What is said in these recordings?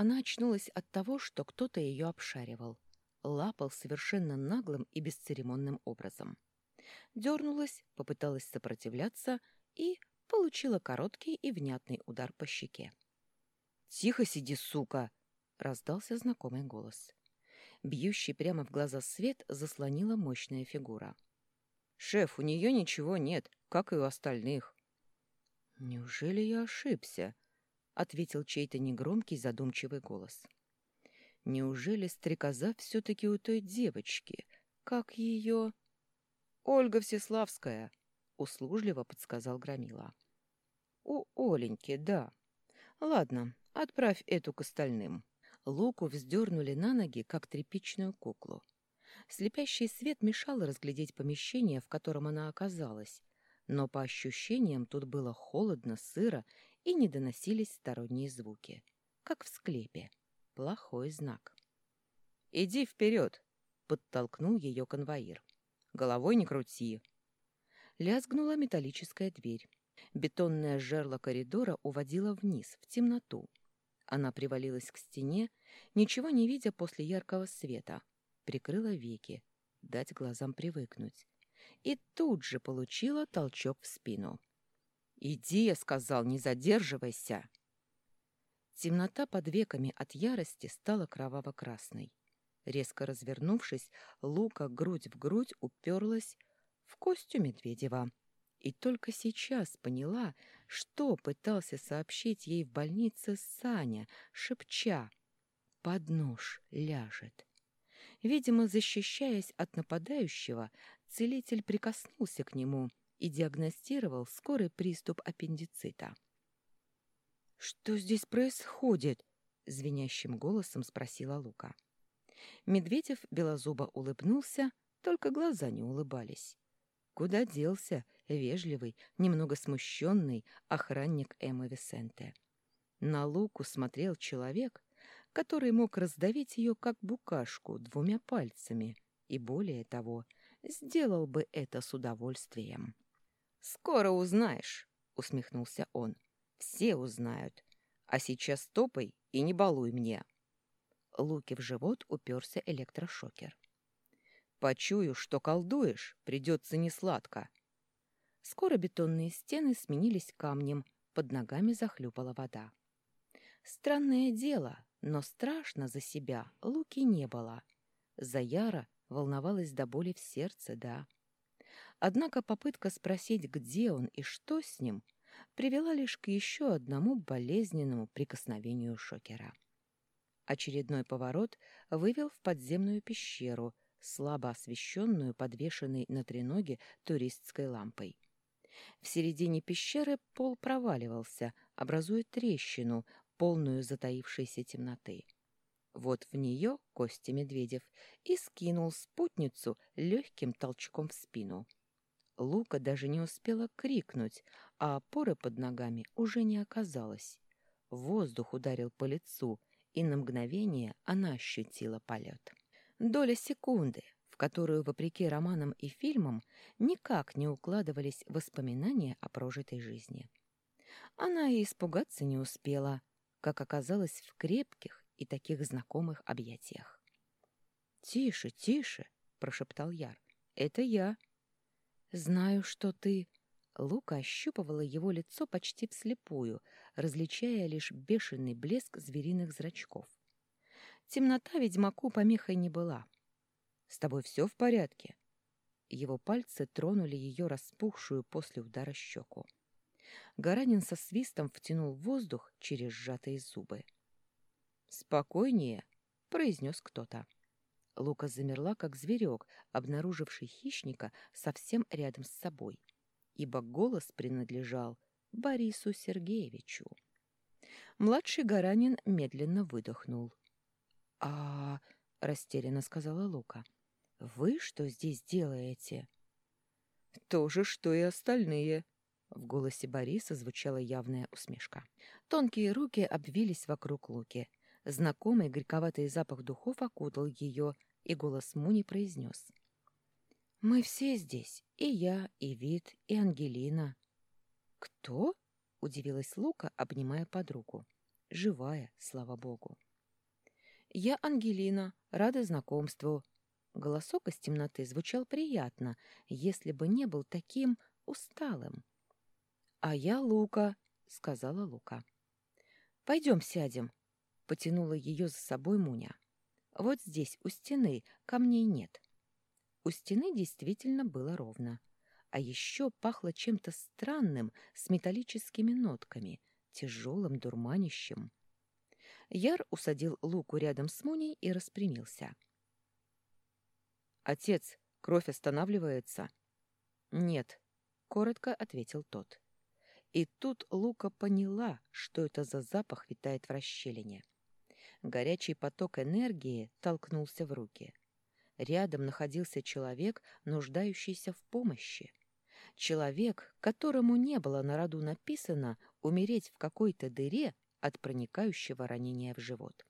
Она очнулась от того, что кто-то ее обшаривал, лапал совершенно наглым и бесцеремонным образом. Дернулась, попыталась сопротивляться и получила короткий и внятный удар по щеке. «Тихо сиди, сука!» — раздался знакомый голос. Бьющий прямо в глаза свет заслонила мощная фигура. «Шеф, у нее ничего нет, как и у остальных». «Неужели я ошибся?» — ответил чей-то негромкий задумчивый голос. «Неужели стрекоза все-таки у той девочки? Как ее...» «Ольга Всеславская», — услужливо подсказал Громила. «У Оленьки, да. Ладно, отправь эту к остальным». Луку вздернули на ноги, как тряпичную куклу. Слепящий свет мешал разглядеть помещение, в котором она оказалась, но по ощущениям тут было холодно, сыро и не доносились сторонние звуки, как в склепе. Плохой знак. «Иди вперед!» — подтолкнул ее конвоир. «Головой не крути!» Лязгнула металлическая дверь. Бетонное жерло коридора уводило вниз, в темноту. Она привалилась к стене, ничего не видя после яркого света, прикрыла веки, дать глазам привыкнуть. И тут же получила толчок в спину. «Иди!» — я сказал, «не задерживайся!» Темнота под веками от ярости стала кроваво-красной. Резко развернувшись, Лука грудь в грудь уперлась в костюм Медведева и только сейчас поняла, что пытался сообщить ей в больнице Саня, шепча «Под нож ляжет». Видимо, защищаясь от нападающего, целитель прикоснулся к нему и диагностировал скорый приступ аппендицита. «Что здесь происходит?» — звенящим голосом спросила Лука. Медведев белозубо улыбнулся, только глаза не улыбались. Куда делся вежливый, немного смущенный охранник Эммы Висенте? На Луку смотрел человек, который мог раздавить ее как букашку двумя пальцами, и более того, сделал бы это с удовольствием. «Скоро узнаешь», — усмехнулся он. «Все узнают. А сейчас топай и не балуй мне». Луке в живот уперся электрошокер. Почую, что колдуешь, придется несладко. Скоро бетонные стены сменились камнем, под ногами захлюпала вода. Странное дело, но страшно за себя Луки не было. За Яра волновалась до боли в сердце, да. Однако попытка спросить, где он и что с ним, привела лишь к еще одному болезненному прикосновению шокера. Очередной поворот вывел в подземную пещеру — слабо освещенную, подвешенной на треноге туристской лампой. В середине пещеры пол проваливался, образуя трещину, полную затаившейся темноты. Вот в нее Костя Медведев и скинул спутницу легким толчком в спину. Лука даже не успела крикнуть, а опоры под ногами уже не оказалось. Воздух ударил по лицу, и на мгновение она ощутила полет. Доля секунды, в которую, вопреки романам и фильмам, никак не укладывались воспоминания о прожитой жизни. Она и испугаться не успела, как оказалось в крепких и таких знакомых объятиях. «Тише, тише!» — прошептал Яр. «Это я». «Знаю, что ты...» Лука ощупывала его лицо почти вслепую, различая лишь бешеный блеск звериных зрачков. Темнота ведьмаку помехой не была. «С тобой все в порядке?» Его пальцы тронули ее распухшую после удара щеку. Гаранин со свистом втянул воздух через сжатые зубы. «Спокойнее», — произнес кто-то. Лука замерла, как зверек, обнаруживший хищника совсем рядом с собой, ибо голос принадлежал Борису Сергеевичу. Младший Гаранин медленно выдохнул. «А...» — растерянно сказала Лука. «Вы что здесь делаете?» «То же, что и остальные», в голосе Бориса звучала явная усмешка. Тонкие руки обвились вокруг Луки. Знакомый горьковатый запах духов окутал ее, и голос Муни произнес. «Мы все здесь, и я, и Вит, и Ангелина». «Кто?» — удивилась Лука, обнимая подругу. «Живая, слава богу». Я Ангелина, рада знакомству». Голосок из темноты звучал приятно, если бы не был таким усталым. «А я Лука», — сказала Лука. «Пойдем сядем», — потянула ее за собой Муня. «Вот здесь, у стены, камней нет». У стены действительно было ровно. А еще пахло чем-то странным, с металлическими нотками, тяжелым, дурманищем. Яр усадил Луку рядом с Муней и распрямился. «Отец, кровь останавливается?» «Нет», — коротко ответил тот. И тут Лука поняла, что это за запах витает в расщелине. Горячий поток энергии толкнулся в руки. Рядом находился человек, нуждающийся в помощи. Человек, которому не было на роду написано умереть в какой-то дыре от проникающего ранения в живот.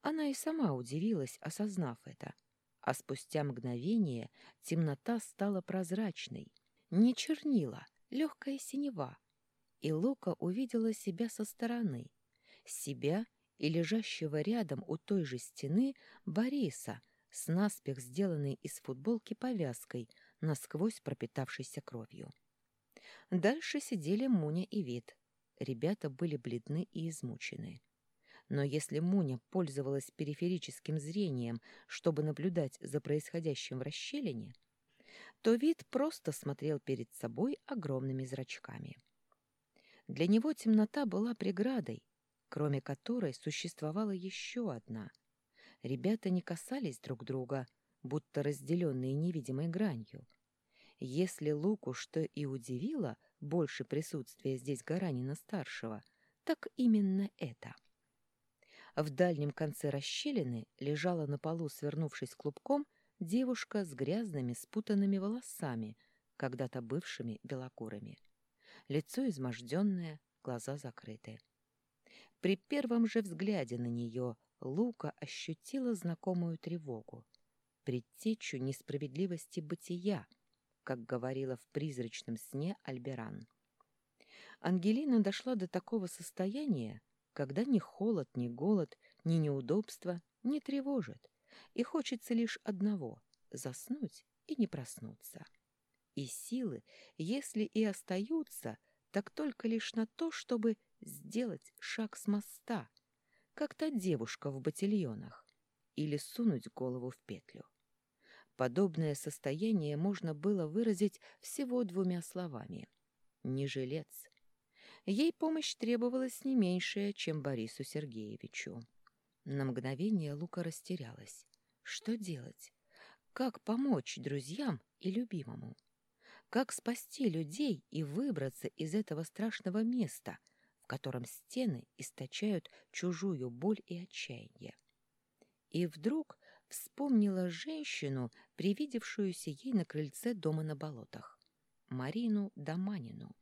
Она и сама удивилась, осознав это, а спустя мгновение темнота стала прозрачной, не чернила, легкая синева, и Лука увидела себя со стороны, себя и лежащего рядом у той же стены Бориса с наспех сделанной из футболки повязкой, насквозь пропитавшейся кровью. Дальше сидели Муня и Вит, Ребята были бледны и измучены. Но если Муня пользовалась периферическим зрением, чтобы наблюдать за происходящим в расщелине, то вид просто смотрел перед собой огромными зрачками. Для него темнота была преградой, кроме которой существовала еще одна. Ребята не касались друг друга, будто разделенные невидимой гранью. Если Луку что и удивило, больше присутствия здесь Гаранина-старшего, так именно это. В дальнем конце расщелины лежала на полу, свернувшись клубком, девушка с грязными спутанными волосами, когда-то бывшими белокурыми. Лицо изможденное, глаза закрыты. При первом же взгляде на нее Лука ощутила знакомую тревогу, предтечу несправедливости бытия, как говорила в призрачном сне Альберан. Ангелина дошла до такого состояния, когда ни холод, ни голод, ни неудобства не тревожит, и хочется лишь одного — заснуть и не проснуться. И силы, если и остаются, так только лишь на то, чтобы сделать шаг с моста, как та девушка в ботильонах, или сунуть голову в петлю. Подобное состояние можно было выразить всего двумя словами. «Не жилец». Ей помощь требовалась не меньшая, чем Борису Сергеевичу. На мгновение Лука растерялась. Что делать? Как помочь друзьям и любимому? Как спасти людей и выбраться из этого страшного места, в котором стены источают чужую боль и отчаяние? И вдруг вспомнила женщину, привидевшуюся ей на крыльце дома на болотах. Марину Доманину.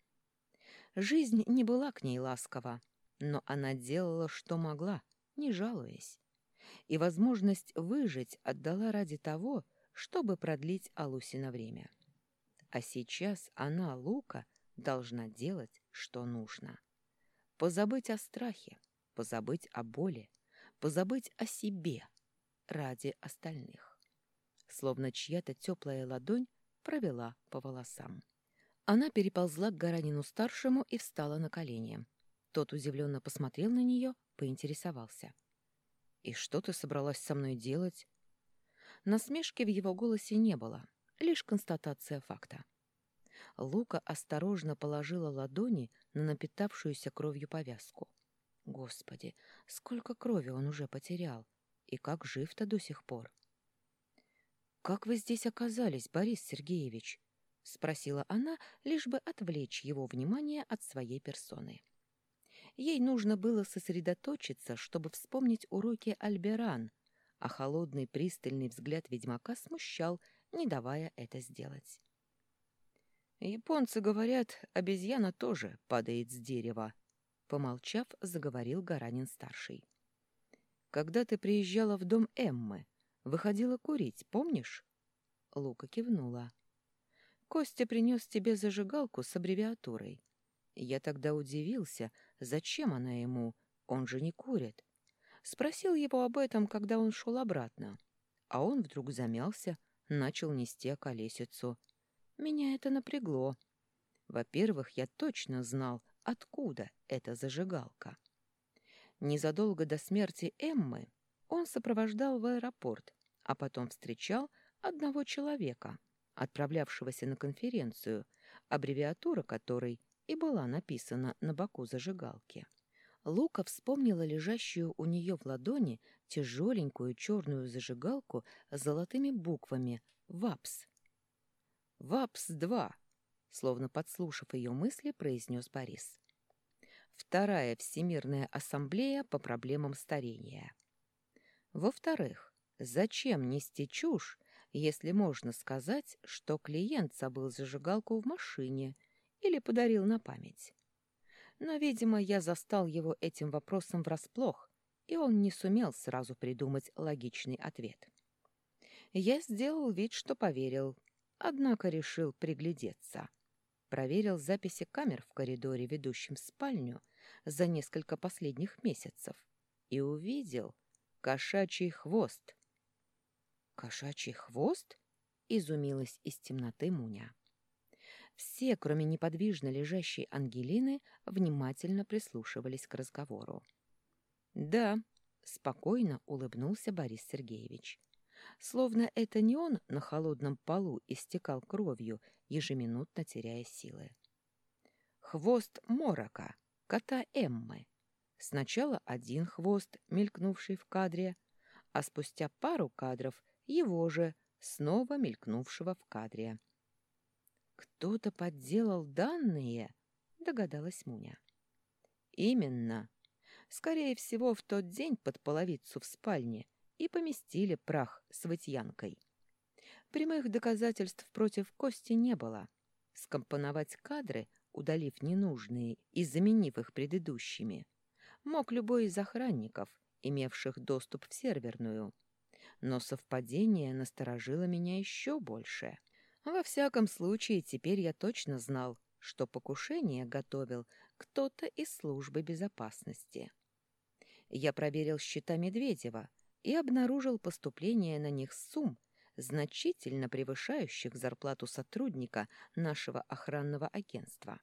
Жизнь не была к ней ласкова, но она делала, что могла, не жалуясь. И возможность выжить отдала ради того, чтобы продлить Алуси на время. А сейчас она, Лука, должна делать, что нужно. Позабыть о страхе, позабыть о боли, позабыть о себе ради остальных словно чья-то теплая ладонь провела по волосам. Она переползла к Гаранину-старшему и встала на колени. Тот удивленно посмотрел на нее, поинтересовался. «И что ты собралась со мной делать?» Насмешки в его голосе не было, лишь констатация факта. Лука осторожно положила ладони на напитавшуюся кровью повязку. Господи, сколько крови он уже потерял! И как жив-то до сих пор! «Как вы здесь оказались, Борис Сергеевич?» — спросила она, лишь бы отвлечь его внимание от своей персоны. Ей нужно было сосредоточиться, чтобы вспомнить уроки Альберан, а холодный пристальный взгляд ведьмака смущал, не давая это сделать. «Японцы говорят, обезьяна тоже падает с дерева», — помолчав, заговорил Гаранин-старший. «Когда ты приезжала в дом Эммы, Выходила курить, помнишь?» Лука кивнула. «Костя принес тебе зажигалку с аббревиатурой. Я тогда удивился, зачем она ему, он же не курит. Спросил его об этом, когда он шел обратно. А он вдруг замялся, начал нести околесицу. Меня это напрягло. Во-первых, я точно знал, откуда эта зажигалка. Незадолго до смерти Эммы он сопровождал в аэропорт, а потом встречал одного человека, отправлявшегося на конференцию, аббревиатура которой и была написана на боку зажигалки. Лука вспомнила лежащую у нее в ладони тяжеленькую черную зажигалку с золотыми буквами «ВАПС». «ВАПС-2», словно подслушав ее мысли, произнес Борис. Вторая Всемирная ассамблея по проблемам старения. Во-вторых, зачем нести чушь, если можно сказать, что клиент забыл зажигалку в машине или подарил на память? Но, видимо, я застал его этим вопросом врасплох, и он не сумел сразу придумать логичный ответ. Я сделал вид, что поверил, однако решил приглядеться. Проверил записи камер в коридоре, ведущем в спальню, за несколько последних месяцев, и увидел кошачий хвост. «Кошачий хвост?» — изумилась из темноты Муня. Все, кроме неподвижно лежащей Ангелины, внимательно прислушивались к разговору. «Да», — спокойно улыбнулся Борис Сергеевич. Словно это не он на холодном полу истекал кровью, ежеминутно теряя силы. «Хвост Морока, кота Эммы. Сначала один хвост, мелькнувший в кадре, а спустя пару кадров его же, снова мелькнувшего в кадре. «Кто-то подделал данные?» — догадалась Муня. «Именно. Скорее всего, в тот день под половицу в спальне и поместили прах с вытьянкой. Прямых доказательств против Кости не было. Скомпоновать кадры, удалив ненужные и заменив их предыдущими, мог любой из охранников, имевших доступ в серверную. Но совпадение насторожило меня еще больше. Во всяком случае, теперь я точно знал, что покушение готовил кто-то из службы безопасности. Я проверил счета Медведева и обнаружил поступление на них сумм, значительно превышающих зарплату сотрудника нашего охранного агентства.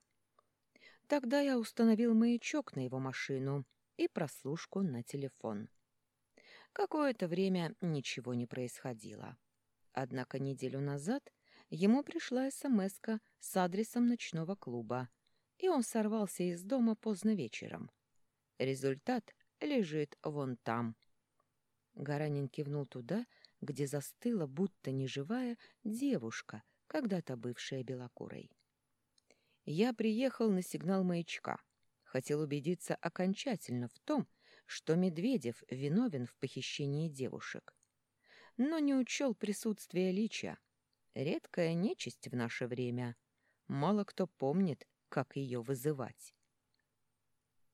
Тогда я установил маячок на его машину и прослушку на телефон. Какое-то время ничего не происходило. Однако неделю назад ему пришла смс с адресом ночного клуба, и он сорвался из дома поздно вечером. Результат лежит вон там. Гаранин кивнул туда, где застыла, будто неживая, девушка, когда-то бывшая белокурой. Я приехал на сигнал маячка. Хотел убедиться окончательно в том, что Медведев виновен в похищении девушек. Но не учел присутствие Лича, Редкая нечисть в наше время. Мало кто помнит, как ее вызывать.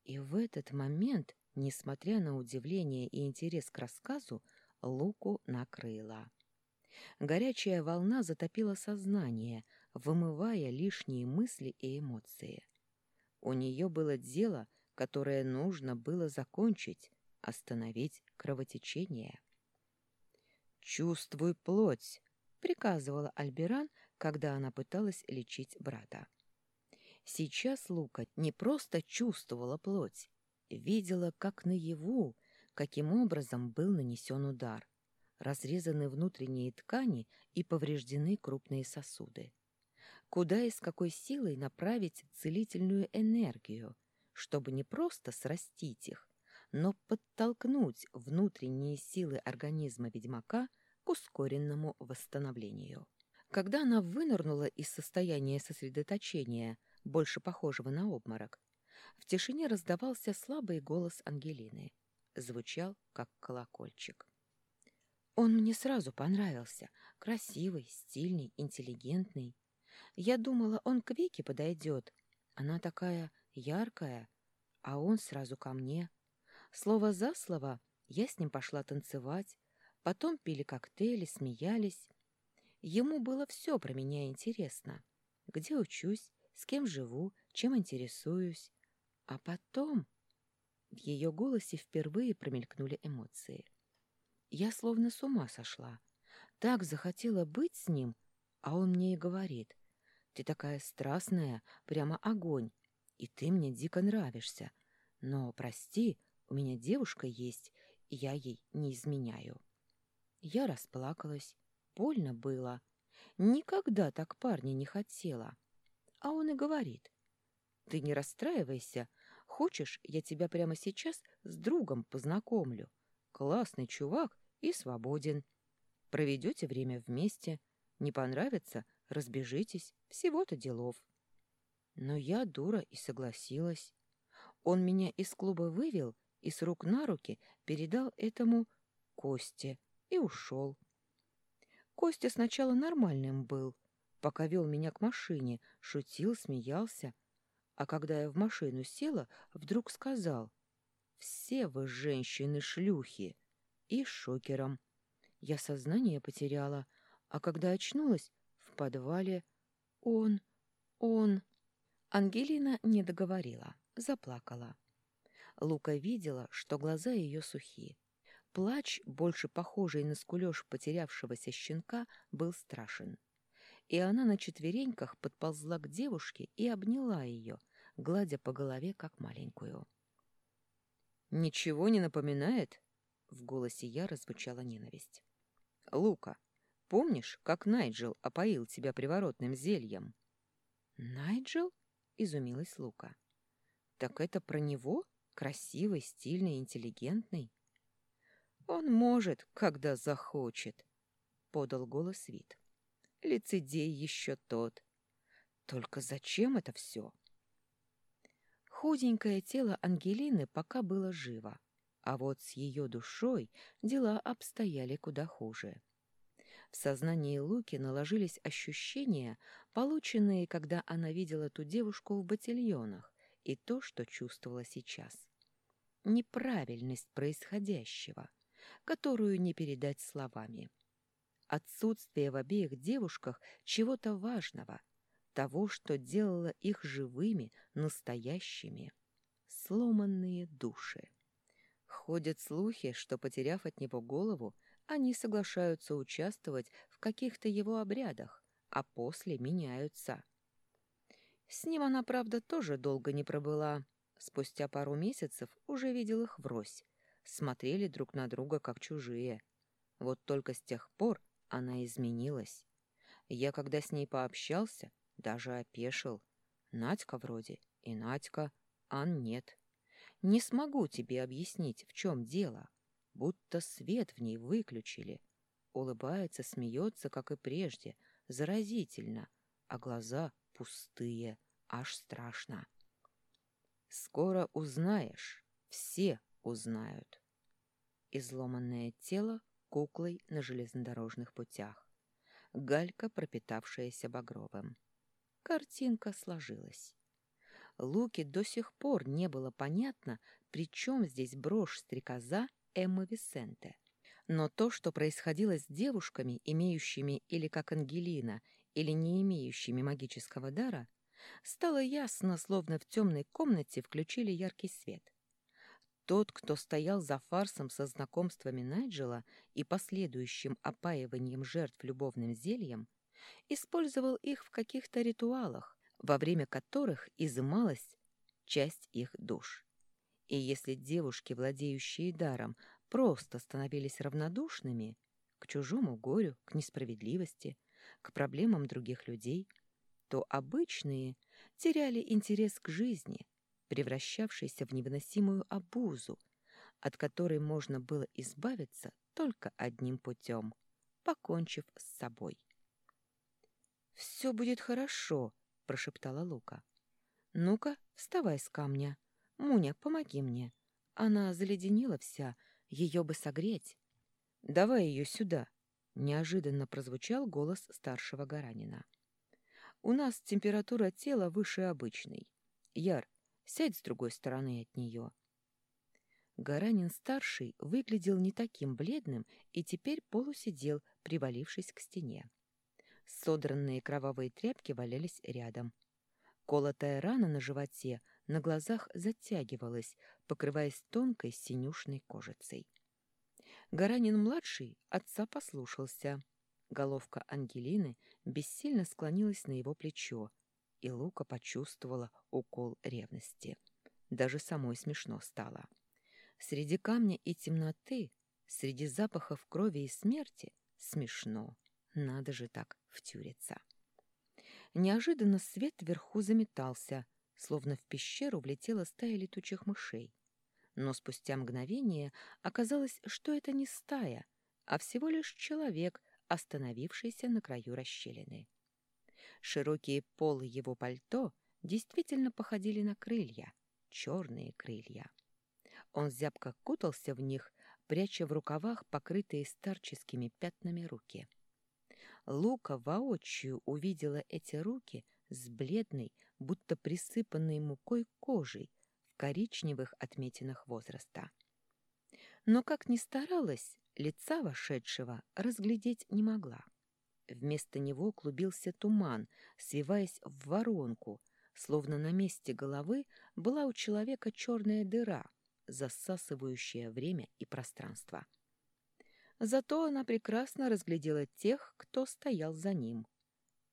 И в этот момент, несмотря на удивление и интерес к рассказу, Луку накрыла. Горячая волна затопила сознание, вымывая лишние мысли и эмоции. У нее было дело, которое нужно было закончить, остановить кровотечение. «Чувствуй плоть!» приказывала Альберан, когда она пыталась лечить брата. Сейчас Лука не просто чувствовала плоть, видела, как наяву, каким образом был нанесен удар. Разрезаны внутренние ткани и повреждены крупные сосуды. Куда и с какой силой направить целительную энергию, чтобы не просто срастить их, но подтолкнуть внутренние силы организма ведьмака – к ускоренному восстановлению. Когда она вынырнула из состояния сосредоточения, больше похожего на обморок, в тишине раздавался слабый голос Ангелины. Звучал, как колокольчик. Он мне сразу понравился. Красивый, стильный, интеллигентный. Я думала, он к Вике подойдет. Она такая яркая, а он сразу ко мне. Слово за слово я с ним пошла танцевать, Потом пили коктейли, смеялись. Ему было все про меня интересно. Где учусь, с кем живу, чем интересуюсь. А потом... В ее голосе впервые промелькнули эмоции. Я словно с ума сошла. Так захотела быть с ним, а он мне и говорит. Ты такая страстная, прямо огонь, и ты мне дико нравишься. Но, прости, у меня девушка есть, и я ей не изменяю. Я расплакалась. Больно было. Никогда так парня не хотела. А он и говорит. Ты не расстраивайся. Хочешь, я тебя прямо сейчас с другом познакомлю. Классный чувак и свободен. Проведете время вместе. Не понравится — разбежитесь. Всего-то делов. Но я дура и согласилась. Он меня из клуба вывел и с рук на руки передал этому Косте и ушел. Костя сначала нормальным был, пока вел меня к машине, шутил, смеялся. А когда я в машину села, вдруг сказал «Все вы, женщины, шлюхи!» и шокером. Я сознание потеряла, а когда очнулась, в подвале он, он... Ангелина не договорила, заплакала. Лука видела, что глаза ее сухи. Плач, больше похожий на скулеж потерявшегося щенка, был страшен. И она на четвереньках подползла к девушке и обняла ее, гладя по голове, как маленькую. «Ничего не напоминает?» — в голосе я звучала ненависть. «Лука, помнишь, как Найджел опоил тебя приворотным зельем?» «Найджел?» — изумилась Лука. «Так это про него? Красивый, стильный, интеллигентный?» «Он может, когда захочет», — подал голос вид. «Лицедей еще тот. Только зачем это все?» Худенькое тело Ангелины пока было живо, а вот с ее душой дела обстояли куда хуже. В сознании Луки наложились ощущения, полученные, когда она видела ту девушку в ботильонах, и то, что чувствовала сейчас. Неправильность происходящего, которую не передать словами. Отсутствие в обеих девушках чего-то важного, того, что делало их живыми, настоящими. Сломанные души. Ходят слухи, что, потеряв от него голову, они соглашаются участвовать в каких-то его обрядах, а после меняются. С ним она, правда, тоже долго не пробыла. Спустя пару месяцев уже видел их врозь, смотрели друг на друга как чужие. Вот только с тех пор она изменилась. Я, когда с ней пообщался, даже опешил. Надька вроде и Надька, Ан нет. Не смогу тебе объяснить, в чем дело. Будто свет в ней выключили. Улыбается, смеется, как и прежде, заразительно, а глаза пустые, аж страшно. Скоро узнаешь, все узнают изломанное тело куклой на железнодорожных путях, галька, пропитавшаяся багровым. Картинка сложилась. Луке до сих пор не было понятно, при чем здесь брошь-стрекоза Эммы Висенте. Но то, что происходило с девушками, имеющими или как Ангелина, или не имеющими магического дара, стало ясно, словно в темной комнате включили яркий свет. Тот, кто стоял за фарсом со знакомствами Найджела и последующим опаиванием жертв любовным зельем, использовал их в каких-то ритуалах, во время которых изымалась часть их душ. И если девушки, владеющие даром, просто становились равнодушными к чужому горю, к несправедливости, к проблемам других людей, то обычные теряли интерес к жизни, превращавшейся в невыносимую обузу, от которой можно было избавиться только одним путем, покончив с собой. «Все будет хорошо», — прошептала Лука. «Ну-ка, вставай с камня. Муня, помоги мне. Она заледенела вся, ее бы согреть». «Давай ее сюда», — неожиданно прозвучал голос старшего Гаранина. «У нас температура тела выше обычной. Яр, Сядь с другой стороны от нее. Гаранин-старший выглядел не таким бледным и теперь полусидел, привалившись к стене. Содранные кровавые тряпки валялись рядом. Колотая рана на животе на глазах затягивалась, покрываясь тонкой синюшной кожицей. Гаранин-младший отца послушался. Головка Ангелины бессильно склонилась на его плечо, и Лука почувствовала укол ревности. Даже самой смешно стало. Среди камня и темноты, среди запахов крови и смерти смешно. Надо же так втюриться. Неожиданно свет вверху заметался, словно в пещеру влетела стая летучих мышей. Но спустя мгновение оказалось, что это не стая, а всего лишь человек, остановившийся на краю расщелины. Широкие полы его пальто действительно походили на крылья, черные крылья. Он зябко кутался в них, пряча в рукавах покрытые старческими пятнами руки. Лука воочию увидела эти руки с бледной, будто присыпанной мукой кожей в коричневых отметинах возраста. Но, как ни старалась, лица вошедшего разглядеть не могла. Вместо него клубился туман, свиваясь в воронку, словно на месте головы была у человека черная дыра, засасывающая время и пространство. Зато она прекрасно разглядела тех, кто стоял за ним.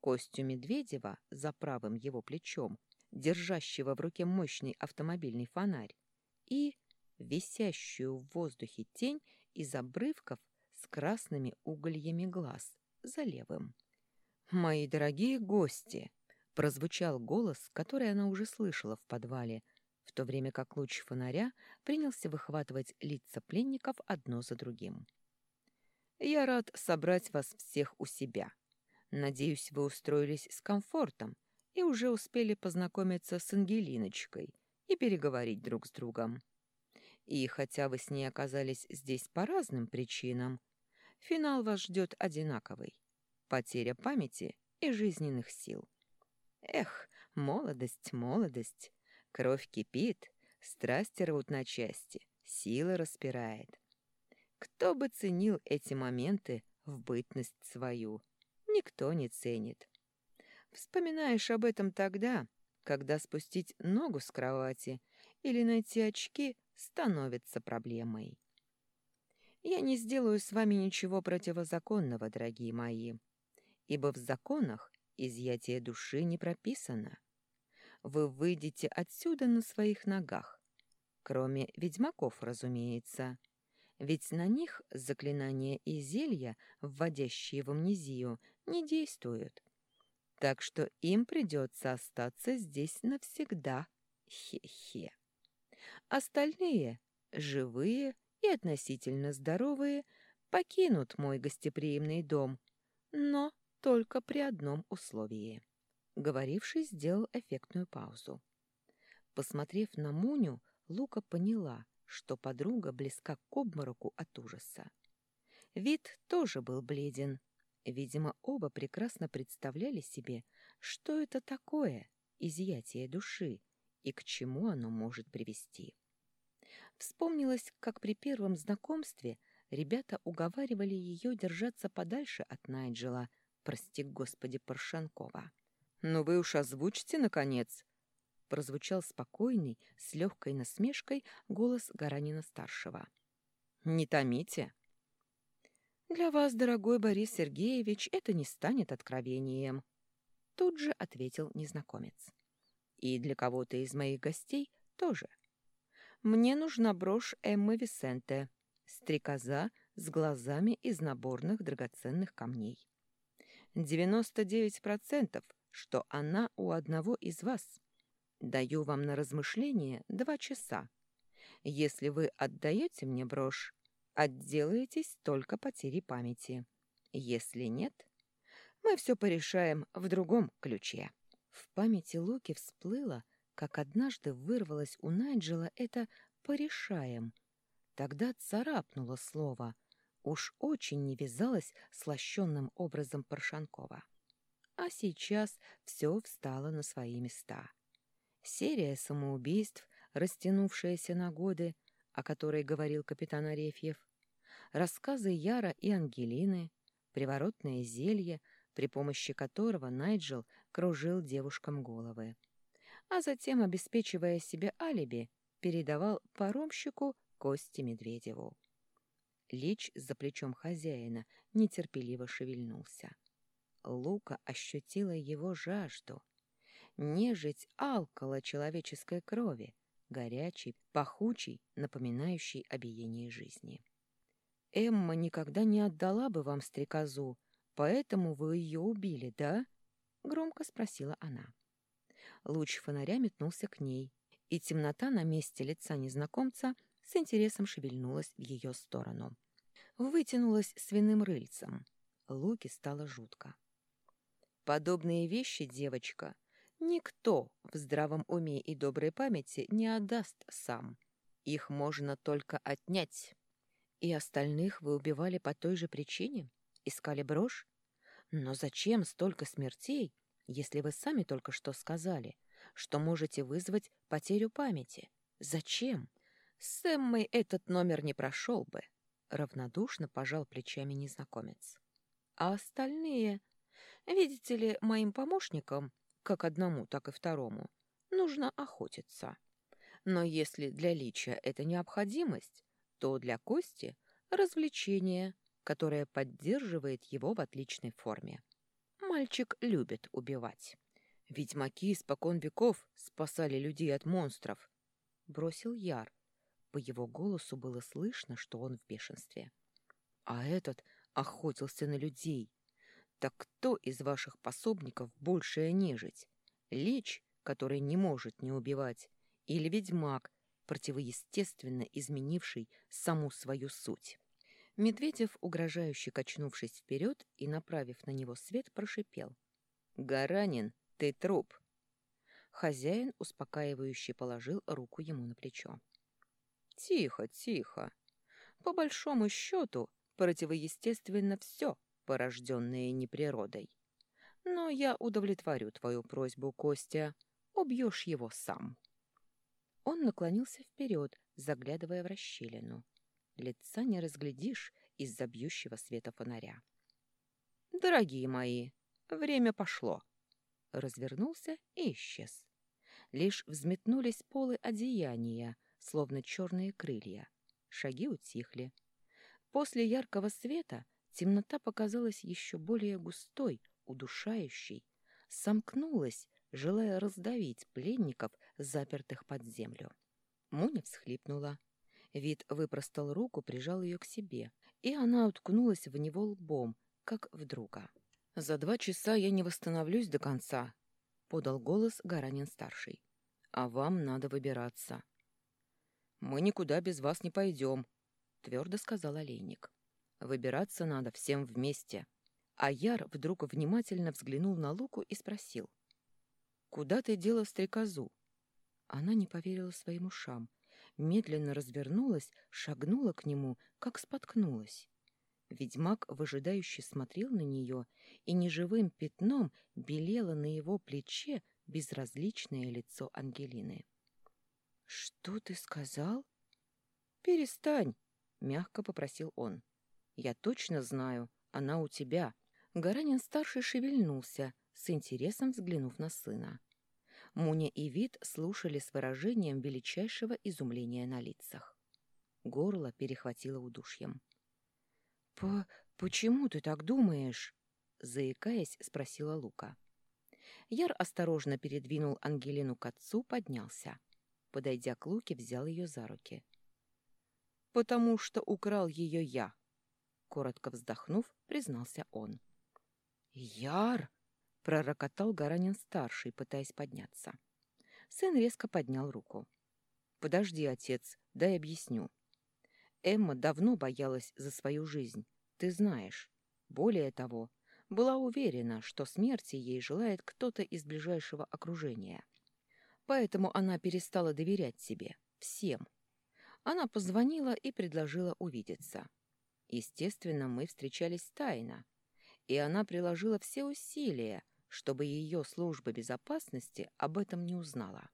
Костю Медведева за правым его плечом, держащего в руке мощный автомобильный фонарь, и висящую в воздухе тень из обрывков с красными угольями глаз за левым. «Мои дорогие гости!» — прозвучал голос, который она уже слышала в подвале, в то время как луч фонаря принялся выхватывать лица пленников одно за другим. Я рад собрать вас всех у себя. Надеюсь, вы устроились с комфортом и уже успели познакомиться с Ангелиночкой и переговорить друг с другом. И хотя вы с ней оказались здесь по разным причинам, финал вас ждет одинаковый — потеря памяти и жизненных сил. Эх, молодость, молодость, кровь кипит, страсти рвут на части, сила распирает. Кто бы ценил эти моменты в бытность свою? Никто не ценит. Вспоминаешь об этом тогда, когда спустить ногу с кровати или найти очки становится проблемой. Я не сделаю с вами ничего противозаконного, дорогие мои, ибо в законах изъятие души не прописано. Вы выйдете отсюда на своих ногах, кроме ведьмаков, разумеется ведь на них заклинания и зелья, вводящие в амнезию, не действуют. Так что им придется остаться здесь навсегда. Хе-хе. Остальные, живые и относительно здоровые, покинут мой гостеприимный дом, но только при одном условии. Говоривший сделал эффектную паузу. Посмотрев на Муню, Лука поняла, что подруга близка к обмороку от ужаса. Вид тоже был бледен. Видимо, оба прекрасно представляли себе, что это такое изъятие души и к чему оно может привести. Вспомнилось, как при первом знакомстве ребята уговаривали ее держаться подальше от Найджела, прости господи, Паршанкова. «Ну вы уж озвучьте, наконец!» прозвучал спокойный, с легкой насмешкой голос Гаранина-старшего. «Не томите!» «Для вас, дорогой Борис Сергеевич, это не станет откровением», — тут же ответил незнакомец. «И для кого-то из моих гостей тоже. Мне нужна брошь Эммы Висенте, стрекоза с глазами из наборных драгоценных камней. Девяносто девять процентов, что она у одного из вас. Даю вам на размышление два часа. Если вы отдаете мне брошь, отделаетесь только потери памяти. Если нет, мы все порешаем в другом ключе». В памяти Луки всплыло, как однажды вырвалось у Найджела это «порешаем». Тогда царапнуло слово. Уж очень не вязалось с лощенным образом Паршанкова. А сейчас все встало на свои места. Серия самоубийств, растянувшаяся на годы, о которой говорил капитан Арефьев, рассказы Яра и Ангелины, приворотное зелье, при помощи которого Найджел кружил девушкам головы. А затем, обеспечивая себе алиби, передавал паромщику Косте Медведеву. Лич за плечом хозяина нетерпеливо шевельнулся. Лука ощутила его жажду. Нежить алкала человеческой крови, горячий, пахучий, напоминающий о биении жизни. «Эмма никогда не отдала бы вам стрекозу, поэтому вы ее убили, да?» — громко спросила она. Луч фонаря метнулся к ней, и темнота на месте лица незнакомца с интересом шевельнулась в ее сторону. Вытянулась свиным рыльцем. Луке стало жутко. «Подобные вещи, девочка, никто в здравом уме и доброй памяти не отдаст сам. Их можно только отнять. И остальных вы убивали по той же причине? Искали брошь? Но зачем столько смертей, если вы сами только что сказали, что можете вызвать потерю памяти? Зачем? С Эммой этот номер не прошел бы. Равнодушно пожал плечами незнакомец. А остальные... Видите ли, моим помощникам, как одному, так и второму, нужно охотиться. Но если для лича это необходимость, то для Кости — развлечение, которое поддерживает его в отличной форме. Мальчик любит убивать. Ведьмаки испокон веков спасали людей от монстров, — бросил Яр. По его голосу было слышно, что он в бешенстве. А этот охотился на людей. Так кто из ваших пособников большая нежить? Лич, который не может не убивать, или ведьмак, противоестественно изменивший саму свою суть? Медведев, угрожающе качнувшись вперед и направив на него свет, прошипел. «Гаранин, ты труп!» Хозяин успокаивающе положил руку ему на плечо. «Тихо, тихо. По большому счету, противоестественно все, порожденное неприродой. Но я удовлетворю твою просьбу, Костя. Убьешь его сам». Он наклонился вперед, заглядывая в расщелину. Лица не разглядишь из-за бьющего света фонаря. «Дорогие мои, время пошло!» Развернулся и исчез. Лишь взметнулись полы одеяния, словно черные крылья. Шаги утихли. После яркого света темнота показалась еще более густой, удушающей, сомкнулась, желая раздавить пленников, запертых под землю. Муня всхлипнула. Вид выпростал руку, прижал ее к себе, и она уткнулась в него лбом, как в друга. «За два часа я не восстановлюсь до конца», — подал голос Гаранин-старший. «А вам надо выбираться». «Мы никуда без вас не пойдем», — твердо сказал олейник. «Выбираться надо всем вместе». А Яр вдруг внимательно взглянул на Луку и спросил. «Куда ты дела стрекозу?» Она не поверила своим ушам медленно развернулась, шагнула к нему, как споткнулась. Ведьмак выжидающе смотрел на нее, и неживым пятном белело на его плече безразличное лицо Ангелины. — Что ты сказал? — Перестань, — мягко попросил он. — Я точно знаю, она у тебя. Гаранин-старший шевельнулся, с интересом взглянув на сына. Муня и Вид слушали с выражением величайшего изумления на лицах. Горло перехватило удушьем. «По... почему ты так думаешь?» — заикаясь, спросила Лука. Яр осторожно передвинул Ангелину к отцу, поднялся. Подойдя к Луке, взял ее за руки. «Потому что украл ее я», — коротко вздохнув, признался он. «Яр!» — пророкотал Гаранин-старший, пытаясь подняться. Сын резко поднял руку. «Подожди, отец, дай объясню. Эмма давно боялась за свою жизнь, ты знаешь. Более того, была уверена, что смерти ей желает кто-то из ближайшего окружения. Поэтому она перестала доверять себе, всем. Она позвонила и предложила увидеться. Естественно, мы встречались тайно, и она приложила все усилия, чтобы ее служба безопасности об этом не узнала.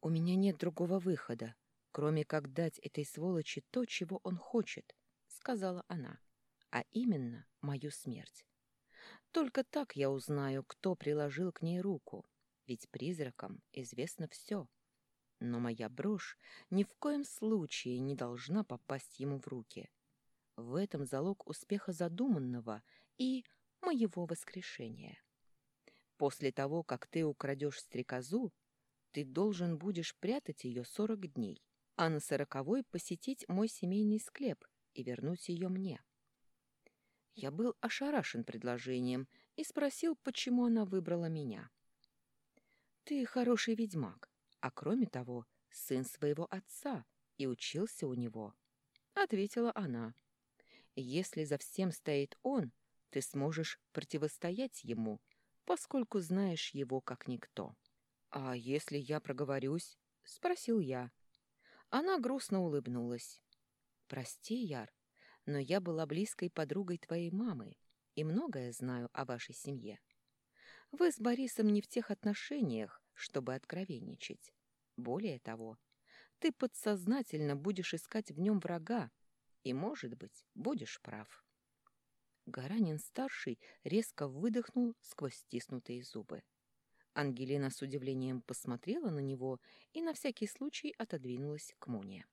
«У меня нет другого выхода, кроме как дать этой сволочи то, чего он хочет», — сказала она, — «а именно мою смерть. Только так я узнаю, кто приложил к ней руку, ведь призракам известно все. Но моя брошь ни в коем случае не должна попасть ему в руки. В этом залог успеха задуманного и моего воскрешения. После того, как ты украдешь стрекозу, ты должен будешь прятать ее сорок дней, а на сороковой посетить мой семейный склеп и вернуть ее мне. Я был ошарашен предложением и спросил, почему она выбрала меня. «Ты хороший ведьмак, а кроме того, сын своего отца и учился у него», — ответила она. «Если за всем стоит он, ты сможешь противостоять ему, поскольку знаешь его как никто». «А если я проговорюсь?» — спросил я. Она грустно улыбнулась. «Прости, Яр, но я была близкой подругой твоей мамы и многое знаю о вашей семье. Вы с Борисом не в тех отношениях, чтобы откровенничать. Более того, ты подсознательно будешь искать в нем врага, и, может быть, будешь прав. Гаранин-старший резко выдохнул сквозь стиснутые зубы. Ангелина с удивлением посмотрела на него и на всякий случай отодвинулась к Муне.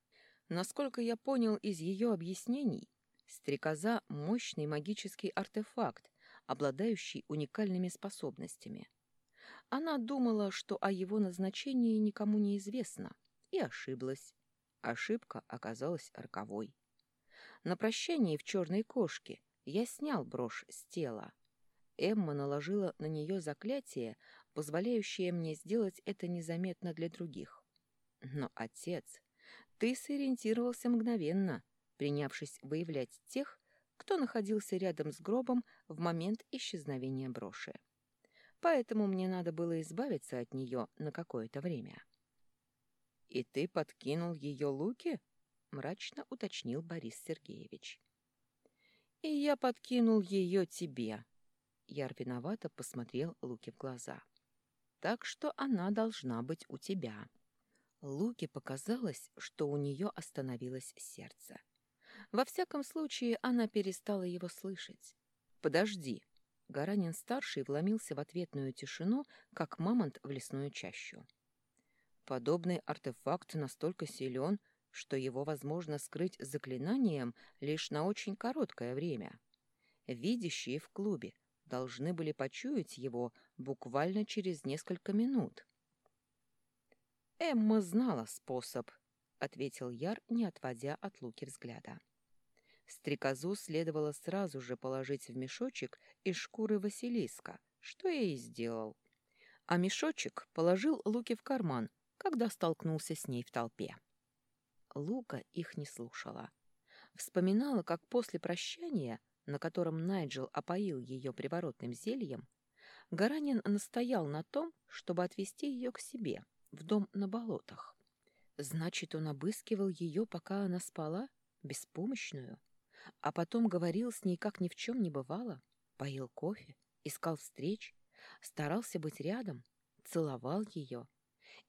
Насколько я понял из ее объяснений, Стрекоза — мощный магический артефакт, обладающий уникальными способностями. Она думала, что о его назначении никому не известно, и ошиблась. Ошибка оказалась роковой. На прощании в «Черной кошке» я снял брошь с тела. Эмма наложила на нее заклятие, позволяющее мне сделать это незаметно для других. Но, отец, ты сориентировался мгновенно — принявшись выявлять тех, кто находился рядом с гробом в момент исчезновения броши. Поэтому мне надо было избавиться от нее на какое-то время. «И ты подкинул ее луки?» — мрачно уточнил Борис Сергеевич. «И я подкинул ее тебе». Яр виновато посмотрел Луки в глаза. «Так что она должна быть у тебя». Луке показалось, что у нее остановилось сердце. Во всяком случае, она перестала его слышать. «Подожди!» Гаранин-старший вломился в ответную тишину, как мамонт в лесную чащу. Подобный артефакт настолько силен, что его возможно скрыть заклинанием лишь на очень короткое время. Видящие в клубе должны были почуять его буквально через несколько минут. «Эмма знала способ», — ответил Яр, не отводя от Луки взгляда. Стрекозу следовало сразу же положить в мешочек из шкуры Василиска, что я и сделал. А мешочек положил Луки в карман, когда столкнулся с ней в толпе. Лука их не слушала. Вспоминала, как после прощания, на котором Найджел опоил ее приворотным зельем, Гаранин настоял на том, чтобы отвезти ее к себе, в дом на болотах. Значит, он обыскивал ее, пока она спала, беспомощную, а потом говорил с ней, как ни в чем не бывало, поил кофе, искал встреч, старался быть рядом, целовал ее.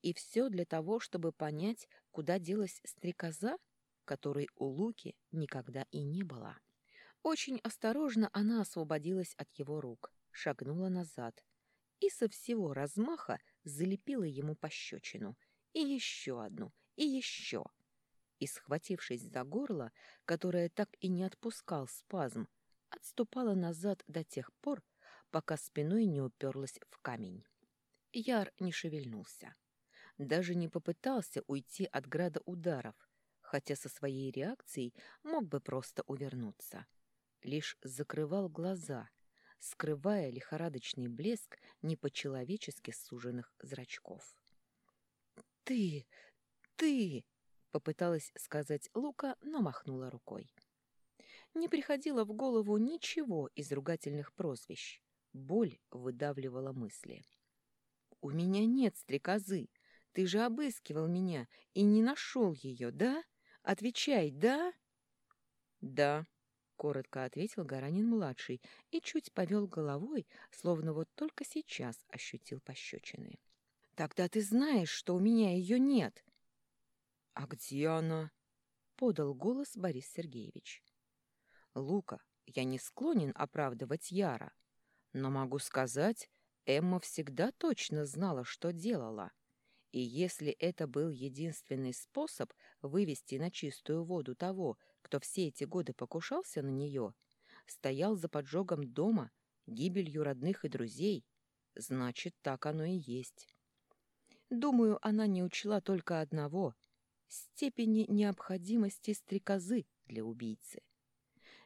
И все для того, чтобы понять, куда делась стрекоза, которой у Луки никогда и не было. Очень осторожно она освободилась от его рук, шагнула назад и со всего размаха залепила ему пощечину. И еще одну, и еще — и, схватившись за горло, которое так и не отпускал спазм, отступала назад до тех пор, пока спиной не уперлась в камень. Яр не шевельнулся. Даже не попытался уйти от града ударов, хотя со своей реакцией мог бы просто увернуться. Лишь закрывал глаза, скрывая лихорадочный блеск не по-человечески суженных зрачков. «Ты! Ты!» Попыталась сказать Лука, но махнула рукой. Не приходило в голову ничего из ругательных прозвищ. Боль выдавливала мысли. «У меня нет стрекозы. Ты же обыскивал меня и не нашел ее, да? Отвечай, да?» «Да», — коротко ответил Гаранин-младший и чуть повел головой, словно вот только сейчас ощутил пощечины. «Тогда ты знаешь, что у меня ее нет», «А где она?» — подал голос Борис Сергеевич. «Лука, я не склонен оправдывать Яра, но могу сказать, Эмма всегда точно знала, что делала. И если это был единственный способ вывести на чистую воду того, кто все эти годы покушался на нее, стоял за поджогом дома, гибелью родных и друзей, значит, так оно и есть. Думаю, она не учла только одного — степени необходимости стрекозы для убийцы.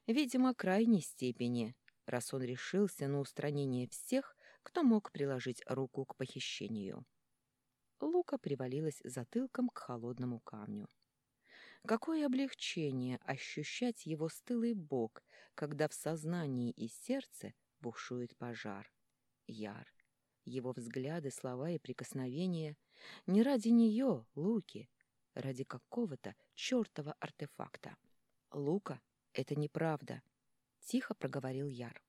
Видимо, крайней степени, раз он решился на устранение всех, кто мог приложить руку к похищению. Лука привалилась затылком к холодному камню. Какое облегчение ощущать его стылый бок, когда в сознании и сердце бушует пожар. Яр. Его взгляды, слова и прикосновения не ради нее, Луки, ради какого-то чертова артефакта. Лука, это неправда, — тихо проговорил Яр.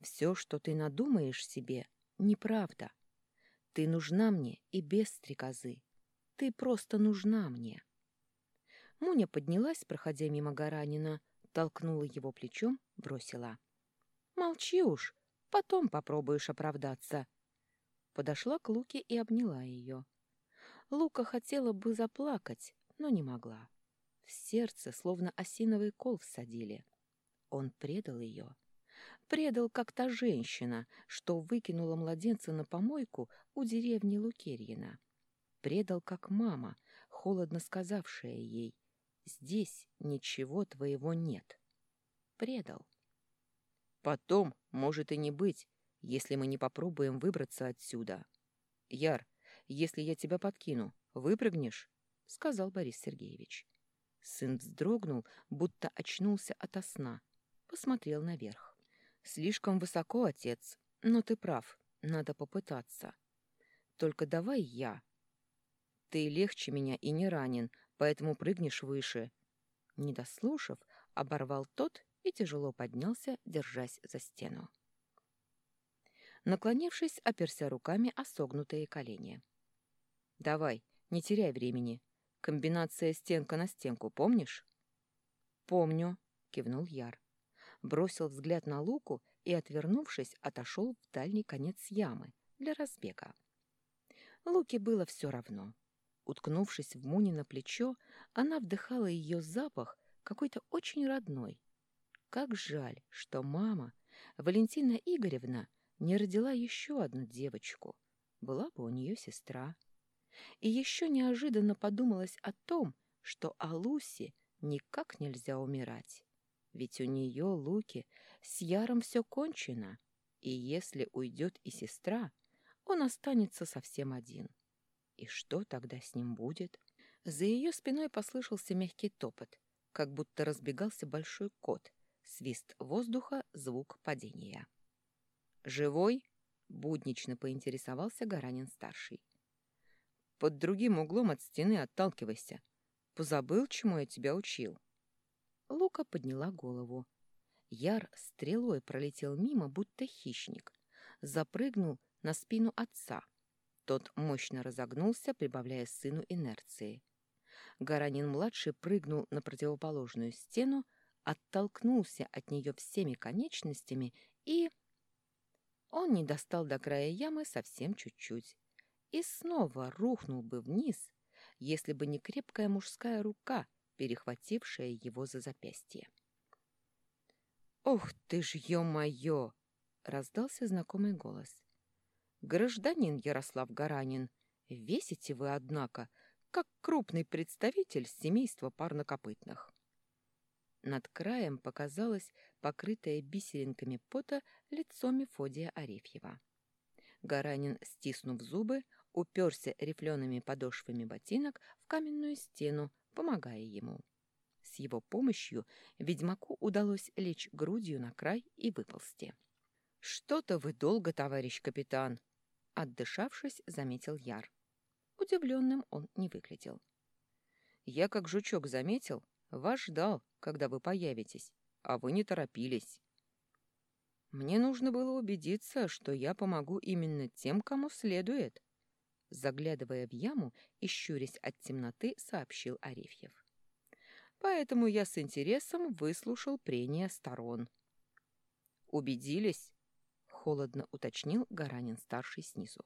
Все, что ты надумаешь себе, неправда. Ты нужна мне и без стрекозы. Ты просто нужна мне. Муня поднялась, проходя мимо Гаранина, толкнула его плечом, бросила. «Молчи уж, потом попробуешь оправдаться». Подошла к Луке и обняла ее. Лука хотела бы заплакать, но не могла. В сердце словно осиновый кол всадили. Он предал ее. Предал, как та женщина, что выкинула младенца на помойку у деревни Лукерьина. Предал, как мама, холодно сказавшая ей «Здесь ничего твоего нет». Предал. Потом может и не быть, если мы не попробуем выбраться отсюда. Яр, если я тебя подкину, выпрыгнешь? — сказал Борис Сергеевич. Сын вздрогнул, будто очнулся ото сна, посмотрел наверх. Слишком высоко, отец, но ты прав, надо попытаться. Только давай я. Ты легче меня и не ранен, поэтому прыгнешь выше. Не дослушав, оборвал тот и тяжело поднялся, держась за стену. Наклонившись, оперся руками о согнутые колени. «Давай, не теряй времени. Комбинация стенка на стенку, помнишь?» «Помню», — кивнул Яр бросил взгляд на Луку и, отвернувшись, отошел в дальний конец ямы для разбега. Луке было все равно. Уткнувшись в Муни на плечо, она вдыхала ее запах, какой-то очень родной. Как жаль, что мама, Валентина Игоревна, не родила еще одну девочку. Была бы у нее сестра. И еще неожиданно подумалось о том, что о Лусе никак нельзя умирать. Ведь у нее, Луки, с Яром все кончено, и если уйдет и сестра, он останется совсем один. И что тогда с ним будет? За ее спиной послышался мягкий топот, как будто разбегался большой кот, свист воздуха, звук падения. «Живой?» — буднично поинтересовался Гаранин-старший. «Под другим углом от стены отталкивайся. Позабыл, чему я тебя учил?» Лука подняла голову. Яр стрелой пролетел мимо, будто хищник. Запрыгнул на спину отца. Тот мощно разогнулся, прибавляя сыну инерции. Гаранин-младший прыгнул на противоположную стену, оттолкнулся от нее всеми конечностями и... Он не достал до края ямы совсем чуть-чуть. И снова рухнул бы вниз, если бы не крепкая мужская рука, перехватившая его за запястье. «Ох ты ж, ё-моё!» — раздался знакомый голос. «Гражданин Ярослав Гаранин, весите вы, однако, как крупный представитель семейства парнокопытных». Над краем показалось покрытое бисеринками пота лицо Мефодия Арефьева. Гаранин, стиснув зубы, уперся рифлеными подошвами ботинок в каменную стену, помогая ему. С его помощью ведьмаку удалось лечь грудью на край и выползти. «Что-то вы долго, товарищ капитан!» Отдышавшись, заметил Яр. Удивленным он не выглядел. «Я, как жучок, заметил, вас ждал, когда вы появитесь, а вы не торопились. Мне нужно было убедиться, что я помогу именно тем, кому следует, заглядывая в яму и щурясь от темноты, сообщил Арефьев. Поэтому я с интересом выслушал прения сторон. «Убедились?» — холодно уточнил Гаранин-старший снизу.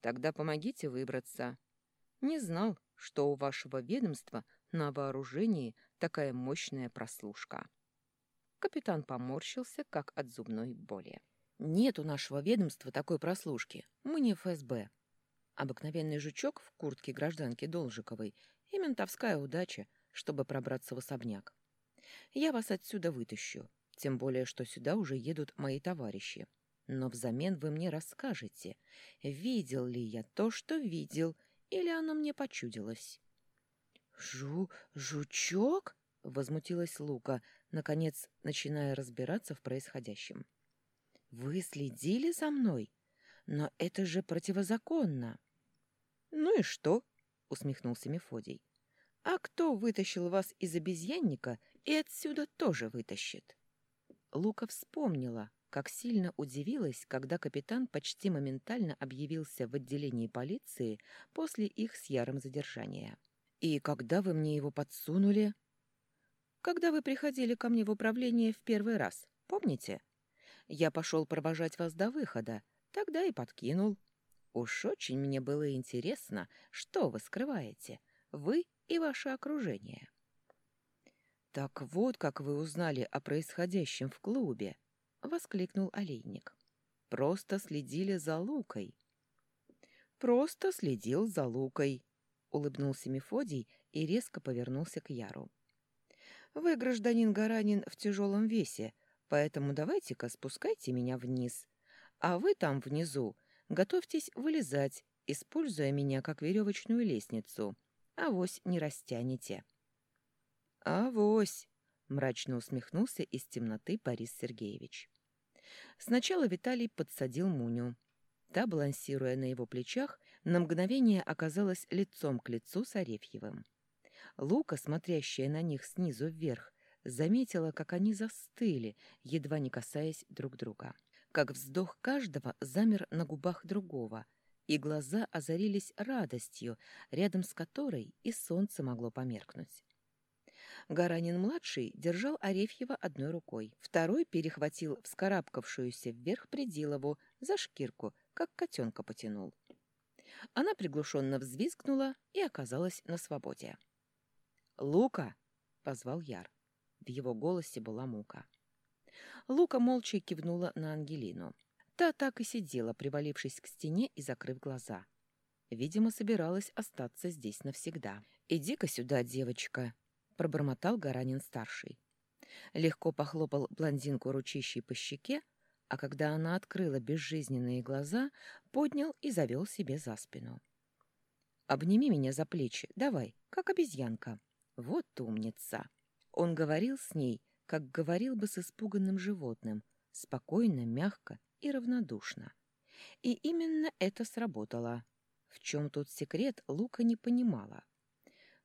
«Тогда помогите выбраться. Не знал, что у вашего ведомства на вооружении такая мощная прослушка». Капитан поморщился, как от зубной боли. «Нет у нашего ведомства такой прослушки. Мы не ФСБ. Обыкновенный жучок в куртке гражданки Должиковой и ментовская удача, чтобы пробраться в особняк. Я вас отсюда вытащу, тем более, что сюда уже едут мои товарищи. Но взамен вы мне расскажете, видел ли я то, что видел, или оно мне почудилось. «Жу... жучок?» — возмутилась Лука, наконец начиная разбираться в происходящем. «Вы следили за мной? Но это же противозаконно!» «Ну и что?» — усмехнулся Мефодий. «А кто вытащил вас из обезьянника и отсюда тоже вытащит?» Лука вспомнила, как сильно удивилась, когда капитан почти моментально объявился в отделении полиции после их с Яром задержания. «И когда вы мне его подсунули?» «Когда вы приходили ко мне в управление в первый раз, помните? Я пошел провожать вас до выхода, тогда и подкинул. Уж очень мне было интересно, что вы скрываете, вы и ваше окружение». «Так вот, как вы узнали о происходящем в клубе!» — воскликнул олейник. «Просто следили за Лукой». «Просто следил за Лукой», — улыбнулся Мефодий и резко повернулся к Яру. «Вы, гражданин Гаранин, в тяжелом весе, поэтому давайте-ка спускайте меня вниз. А вы там внизу готовьтесь вылезать, используя меня как веревочную лестницу. Авось не растянете». «Авось!» — мрачно усмехнулся из темноты Борис Сергеевич. Сначала Виталий подсадил Муню. Та, балансируя на его плечах, на мгновение оказалась лицом к лицу с Арефьевым. Лука, смотрящая на них снизу вверх, заметила, как они застыли, едва не касаясь друг друга. Как вздох каждого замер на губах другого, и глаза озарились радостью, рядом с которой и солнце могло померкнуть. Гаранин-младший держал Арефьева одной рукой, второй перехватил вскарабкавшуюся вверх Придилову за шкирку, как котенка потянул. Она приглушенно взвизгнула и оказалась на свободе. «Лука!» — позвал Яр. В его голосе была мука. Лука молча кивнула на Ангелину. Та так и сидела, привалившись к стене и закрыв глаза. Видимо, собиралась остаться здесь навсегда. «Иди-ка сюда, девочка!» пробормотал Гаранин-старший. Легко похлопал блондинку ручищей по щеке, а когда она открыла безжизненные глаза, поднял и завел себе за спину. «Обними меня за плечи, давай, как обезьянка. Вот умница!» Он говорил с ней, как говорил бы с испуганным животным, спокойно, мягко и равнодушно. И именно это сработало. В чем тут секрет, Лука не понимала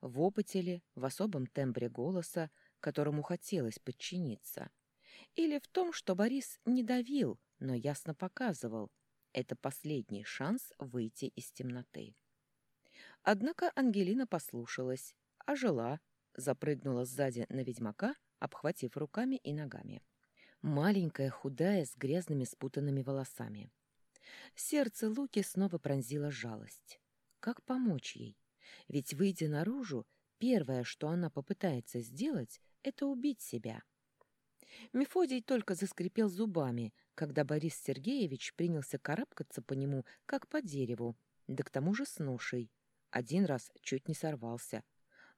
в опыте ли, в особом тембре голоса, которому хотелось подчиниться, или в том, что Борис не давил, но ясно показывал, это последний шанс выйти из темноты. Однако Ангелина послушалась, ожила, запрыгнула сзади на ведьмака, обхватив руками и ногами. Маленькая, худая, с грязными спутанными волосами. Сердце Луки снова пронзила жалость. Как помочь ей? Ведь, выйдя наружу, первое, что она попытается сделать, это убить себя. Мефодий только заскрипел зубами, когда Борис Сергеевич принялся карабкаться по нему, как по дереву, да к тому же с ношей. Один раз чуть не сорвался.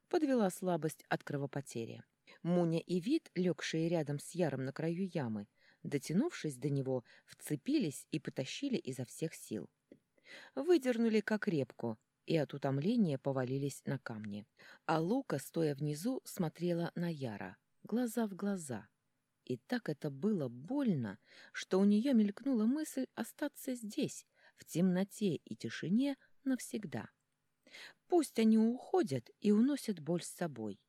Подвела слабость от кровопотери. Муня и Вид, легшие рядом с Яром на краю ямы, дотянувшись до него, вцепились и потащили изо всех сил. Выдернули как репку, и от утомления повалились на камни. А Лука, стоя внизу, смотрела на Яра, глаза в глаза. И так это было больно, что у нее мелькнула мысль остаться здесь, в темноте и тишине, навсегда. Пусть они уходят и уносят боль с собой.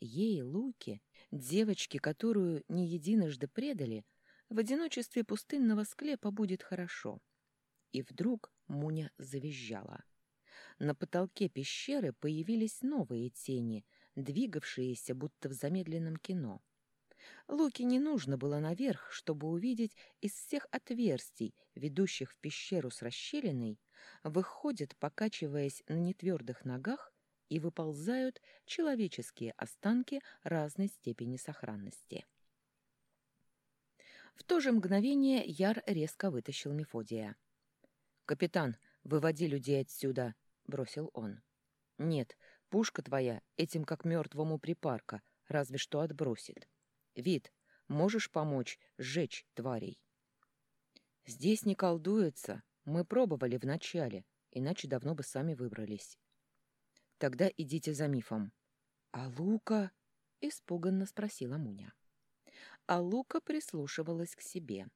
Ей, Луке, девочке, которую не единожды предали, в одиночестве пустынного склепа будет хорошо. И вдруг Муня завизжала. На потолке пещеры появились новые тени, двигавшиеся будто в замедленном кино. Луке не нужно было наверх, чтобы увидеть из всех отверстий, ведущих в пещеру с расщелиной, выходят, покачиваясь на нетвердых ногах, и выползают человеческие останки разной степени сохранности. В то же мгновение Яр резко вытащил Мефодия. «Капитан, выводи людей отсюда!» — бросил он. «Нет, пушка твоя этим как мертвому припарка, разве что отбросит. Вид, можешь помочь сжечь тварей?» «Здесь не колдуется. Мы пробовали вначале, иначе давно бы сами выбрались». «Тогда идите за мифом». «А Лука?» — испуганно спросила Муня. А Лука прислушивалась к себе.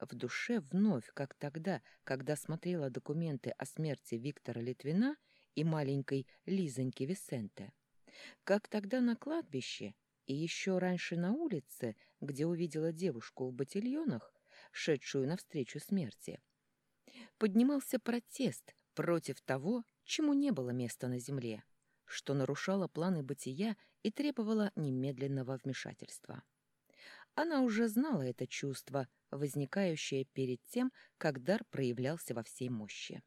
В душе вновь, как тогда, когда смотрела документы о смерти Виктора Литвина и маленькой Лизоньки Висенте, как тогда на кладбище и еще раньше на улице, где увидела девушку в ботильонах, шедшую навстречу смерти, поднимался протест против того, чему не было места на земле, что нарушало планы бытия и требовало немедленного вмешательства. Она уже знала это чувство, возникающее перед тем, как дар проявлялся во всей мощи.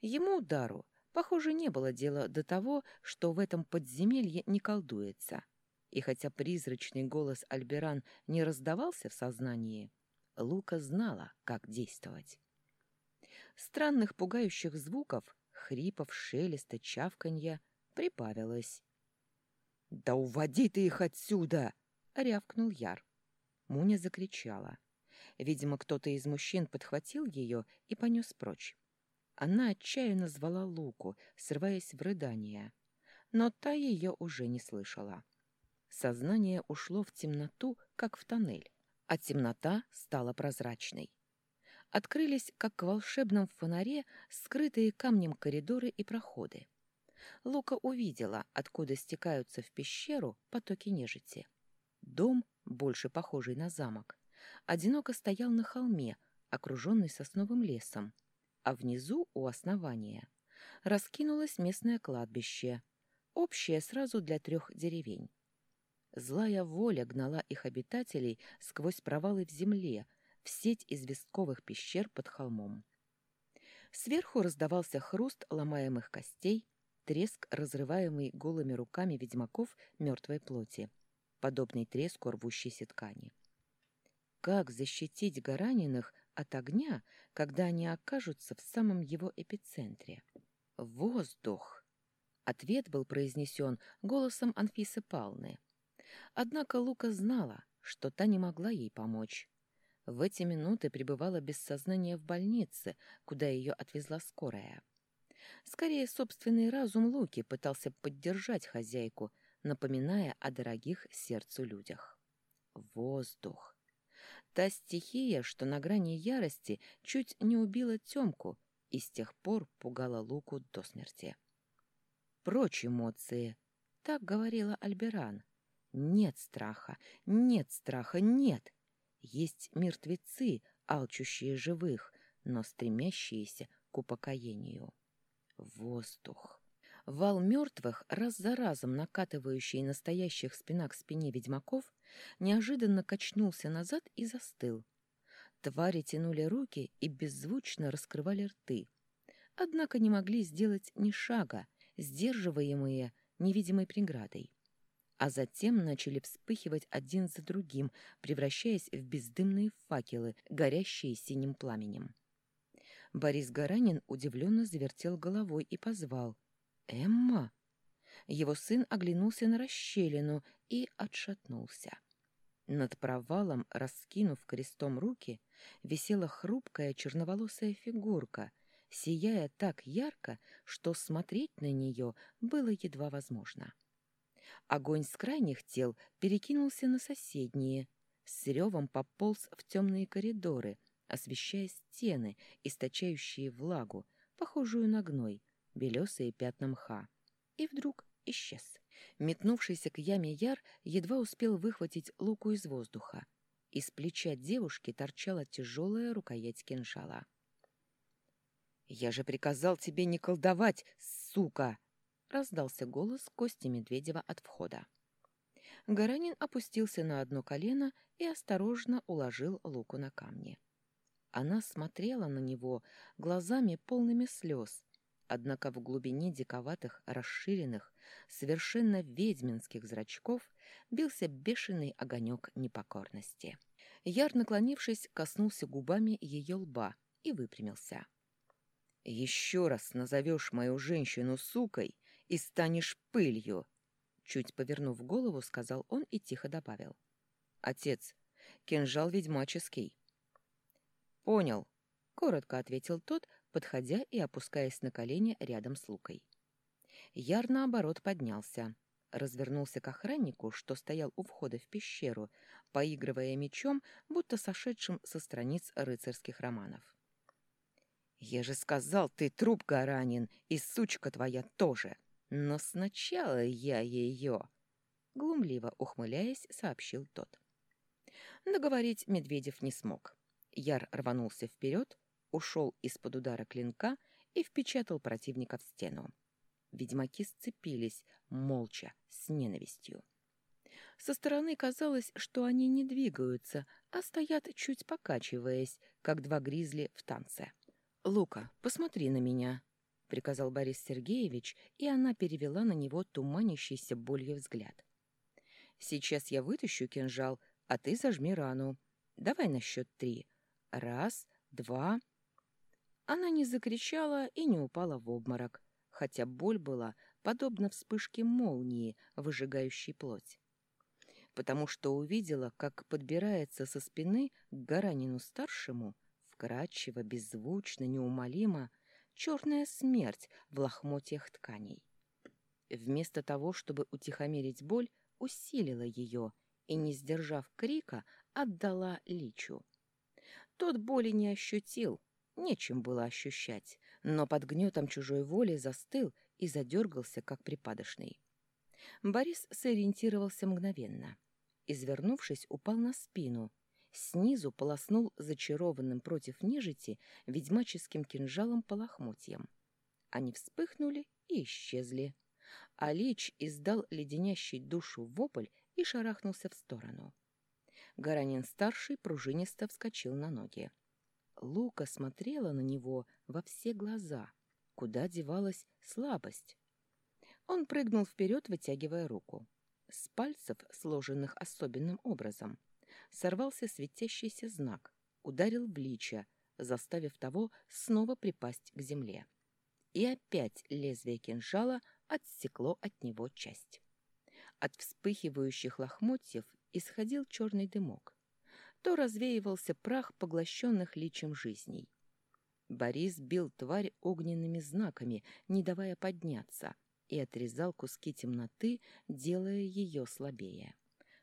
Ему, дару, похоже, не было дела до того, что в этом подземелье не колдуется. И хотя призрачный голос Альберан не раздавался в сознании, Лука знала, как действовать. Странных пугающих звуков, хрипов, шелеста, чавканья прибавилось. «Да уводи ты их отсюда!» — рявкнул Яр. Муня закричала. Видимо, кто-то из мужчин подхватил ее и понес прочь. Она отчаянно звала Луку, срываясь в рыдание. Но та ее уже не слышала. Сознание ушло в темноту, как в тоннель, а темнота стала прозрачной. Открылись, как в волшебном фонаре, скрытые камнем коридоры и проходы. Лука увидела, откуда стекаются в пещеру потоки нежити. Дом больше похожий на замок, одиноко стоял на холме, окруженный сосновым лесом, а внизу, у основания, раскинулось местное кладбище, общее сразу для трех деревень. Злая воля гнала их обитателей сквозь провалы в земле, в сеть известковых пещер под холмом. Сверху раздавался хруст ломаемых костей, треск, разрываемый голыми руками ведьмаков мертвой плоти подобный треску рвущейся ткани. Как защитить гораниных от огня, когда они окажутся в самом его эпицентре? Воздух! Ответ был произнесен голосом Анфисы Палны. Однако Лука знала, что та не могла ей помочь. В эти минуты пребывала без сознания в больнице, куда ее отвезла скорая. Скорее, собственный разум Луки пытался поддержать хозяйку, напоминая о дорогих сердцу людях. Воздух. Та стихия, что на грани ярости чуть не убила Тёмку и с тех пор пугала Луку до смерти. Прочь эмоции. Так говорила Альберан. Нет страха, нет страха, нет. Есть мертвецы, алчущие живых, но стремящиеся к упокоению. Воздух. Вал мертвых, раз за разом накатывающий настоящих спина к спине ведьмаков, неожиданно качнулся назад и застыл. Твари тянули руки и беззвучно раскрывали рты. Однако не могли сделать ни шага, сдерживаемые невидимой преградой. А затем начали вспыхивать один за другим, превращаясь в бездымные факелы, горящие синим пламенем. Борис Гаранин удивленно завертел головой и позвал — «Эмма?» Его сын оглянулся на расщелину и отшатнулся. Над провалом, раскинув крестом руки, висела хрупкая черноволосая фигурка, сияя так ярко, что смотреть на нее было едва возможно. Огонь с крайних тел перекинулся на соседние, с ревом пополз в темные коридоры, освещая стены, источающие влагу, похожую на гной, белесые пятна мха. И вдруг исчез. Метнувшийся к яме Яр едва успел выхватить луку из воздуха. Из плеча девушки торчала тяжелая рукоять кинжала. «Я же приказал тебе не колдовать, сука!» — раздался голос Кости Медведева от входа. Гаранин опустился на одно колено и осторожно уложил луку на камни. Она смотрела на него глазами полными слез, однако в глубине диковатых, расширенных, совершенно ведьминских зрачков бился бешеный огонек непокорности. Яр, наклонившись, коснулся губами ее лба и выпрямился. «Еще раз назовешь мою женщину сукой и станешь пылью!» Чуть повернув голову, сказал он и тихо добавил. «Отец, кинжал ведьмаческий». «Понял», — коротко ответил тот, подходя и опускаясь на колени рядом с Лукой. Яр, наоборот, поднялся, развернулся к охраннику, что стоял у входа в пещеру, поигрывая мечом, будто сошедшим со страниц рыцарских романов. «Я же сказал, ты труп ранен, и сучка твоя тоже!» Но сначала я ее... Глумливо ухмыляясь, сообщил тот. Договорить Медведев не смог. Яр рванулся вперед, ушел из-под удара клинка и впечатал противника в стену. Ведьмаки сцепились, молча, с ненавистью. Со стороны казалось, что они не двигаются, а стоят, чуть покачиваясь, как два гризли в танце. «Лука, посмотри на меня», — приказал Борис Сергеевич, и она перевела на него туманящийся болью взгляд. «Сейчас я вытащу кинжал, а ты зажми рану. Давай на счет три. Раз, два...» Она не закричала и не упала в обморок, хотя боль была подобна вспышке молнии, выжигающей плоть. Потому что увидела, как подбирается со спины к Гаранину-старшему, вкрадчиво, беззвучно, неумолимо, черная смерть в лохмотьях тканей. Вместо того, чтобы утихомирить боль, усилила ее и, не сдержав крика, отдала личу. Тот боли не ощутил, нечем было ощущать, но под гнетом чужой воли застыл и задергался, как припадочный. Борис сориентировался мгновенно. Извернувшись, упал на спину — снизу полоснул зачарованным против нежити ведьмаческим кинжалом по лохмотьям. Они вспыхнули и исчезли. А Лич издал леденящий душу вопль и шарахнулся в сторону. Гаранин-старший пружинисто вскочил на ноги. Лука смотрела на него во все глаза. Куда девалась слабость? Он прыгнул вперед, вытягивая руку. С пальцев, сложенных особенным образом, сорвался светящийся знак, ударил в лича, заставив того снова припасть к земле. И опять лезвие кинжала отсекло от него часть. От вспыхивающих лохмотьев исходил черный дымок. То развеивался прах поглощенных личем жизней. Борис бил тварь огненными знаками, не давая подняться, и отрезал куски темноты, делая ее слабее.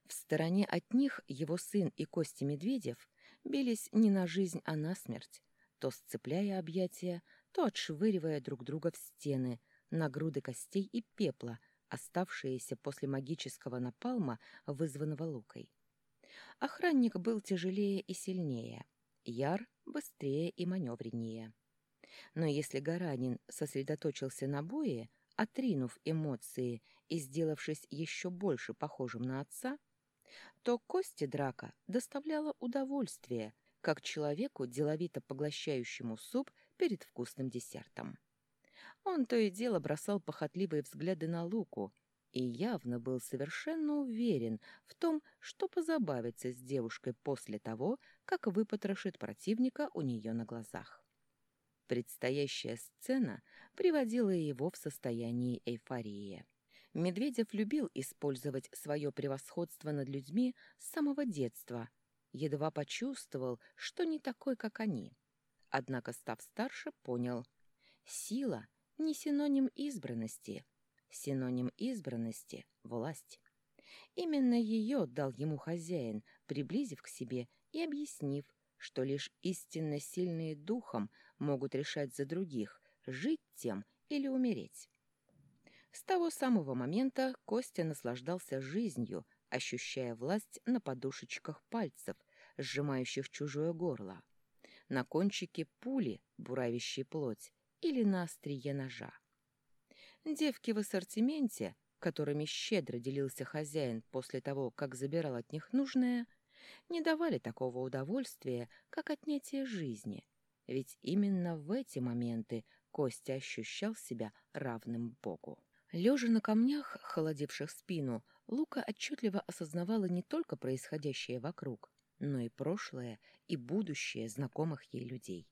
В стороне от них его сын и Костя Медведев бились не на жизнь, а на смерть, то сцепляя объятия, то отшвыривая друг друга в стены, на груды костей и пепла, оставшиеся после магического напалма, вызванного лукой. Охранник был тяжелее и сильнее, Яр быстрее и маневреннее. Но если Гаранин сосредоточился на бое, отринув эмоции и сделавшись еще больше похожим на отца, то Косте драка доставляла удовольствие, как человеку, деловито поглощающему суп перед вкусным десертом. Он то и дело бросал похотливые взгляды на Луку и явно был совершенно уверен в том, что позабавится с девушкой после того, как выпотрошит противника у нее на глазах. Предстоящая сцена приводила его в состояние эйфории. Медведев любил использовать свое превосходство над людьми с самого детства, едва почувствовал, что не такой, как они. Однако, став старше, понял — сила не синоним избранности. Синоним избранности — власть. Именно ее дал ему хозяин, приблизив к себе и объяснив, что лишь истинно сильные духом могут решать за других, жить тем или умереть. С того самого момента Костя наслаждался жизнью, ощущая власть на подушечках пальцев, сжимающих чужое горло, на кончике пули, буравящей плоть, или на острие ножа. Девки в ассортименте, которыми щедро делился хозяин после того, как забирал от них нужное, не давали такого удовольствия, как отнятие жизни, ведь именно в эти моменты Костя ощущал себя равным Богу. Лежа на камнях, холодивших спину, Лука отчетливо осознавала не только происходящее вокруг, но и прошлое и будущее знакомых ей людей.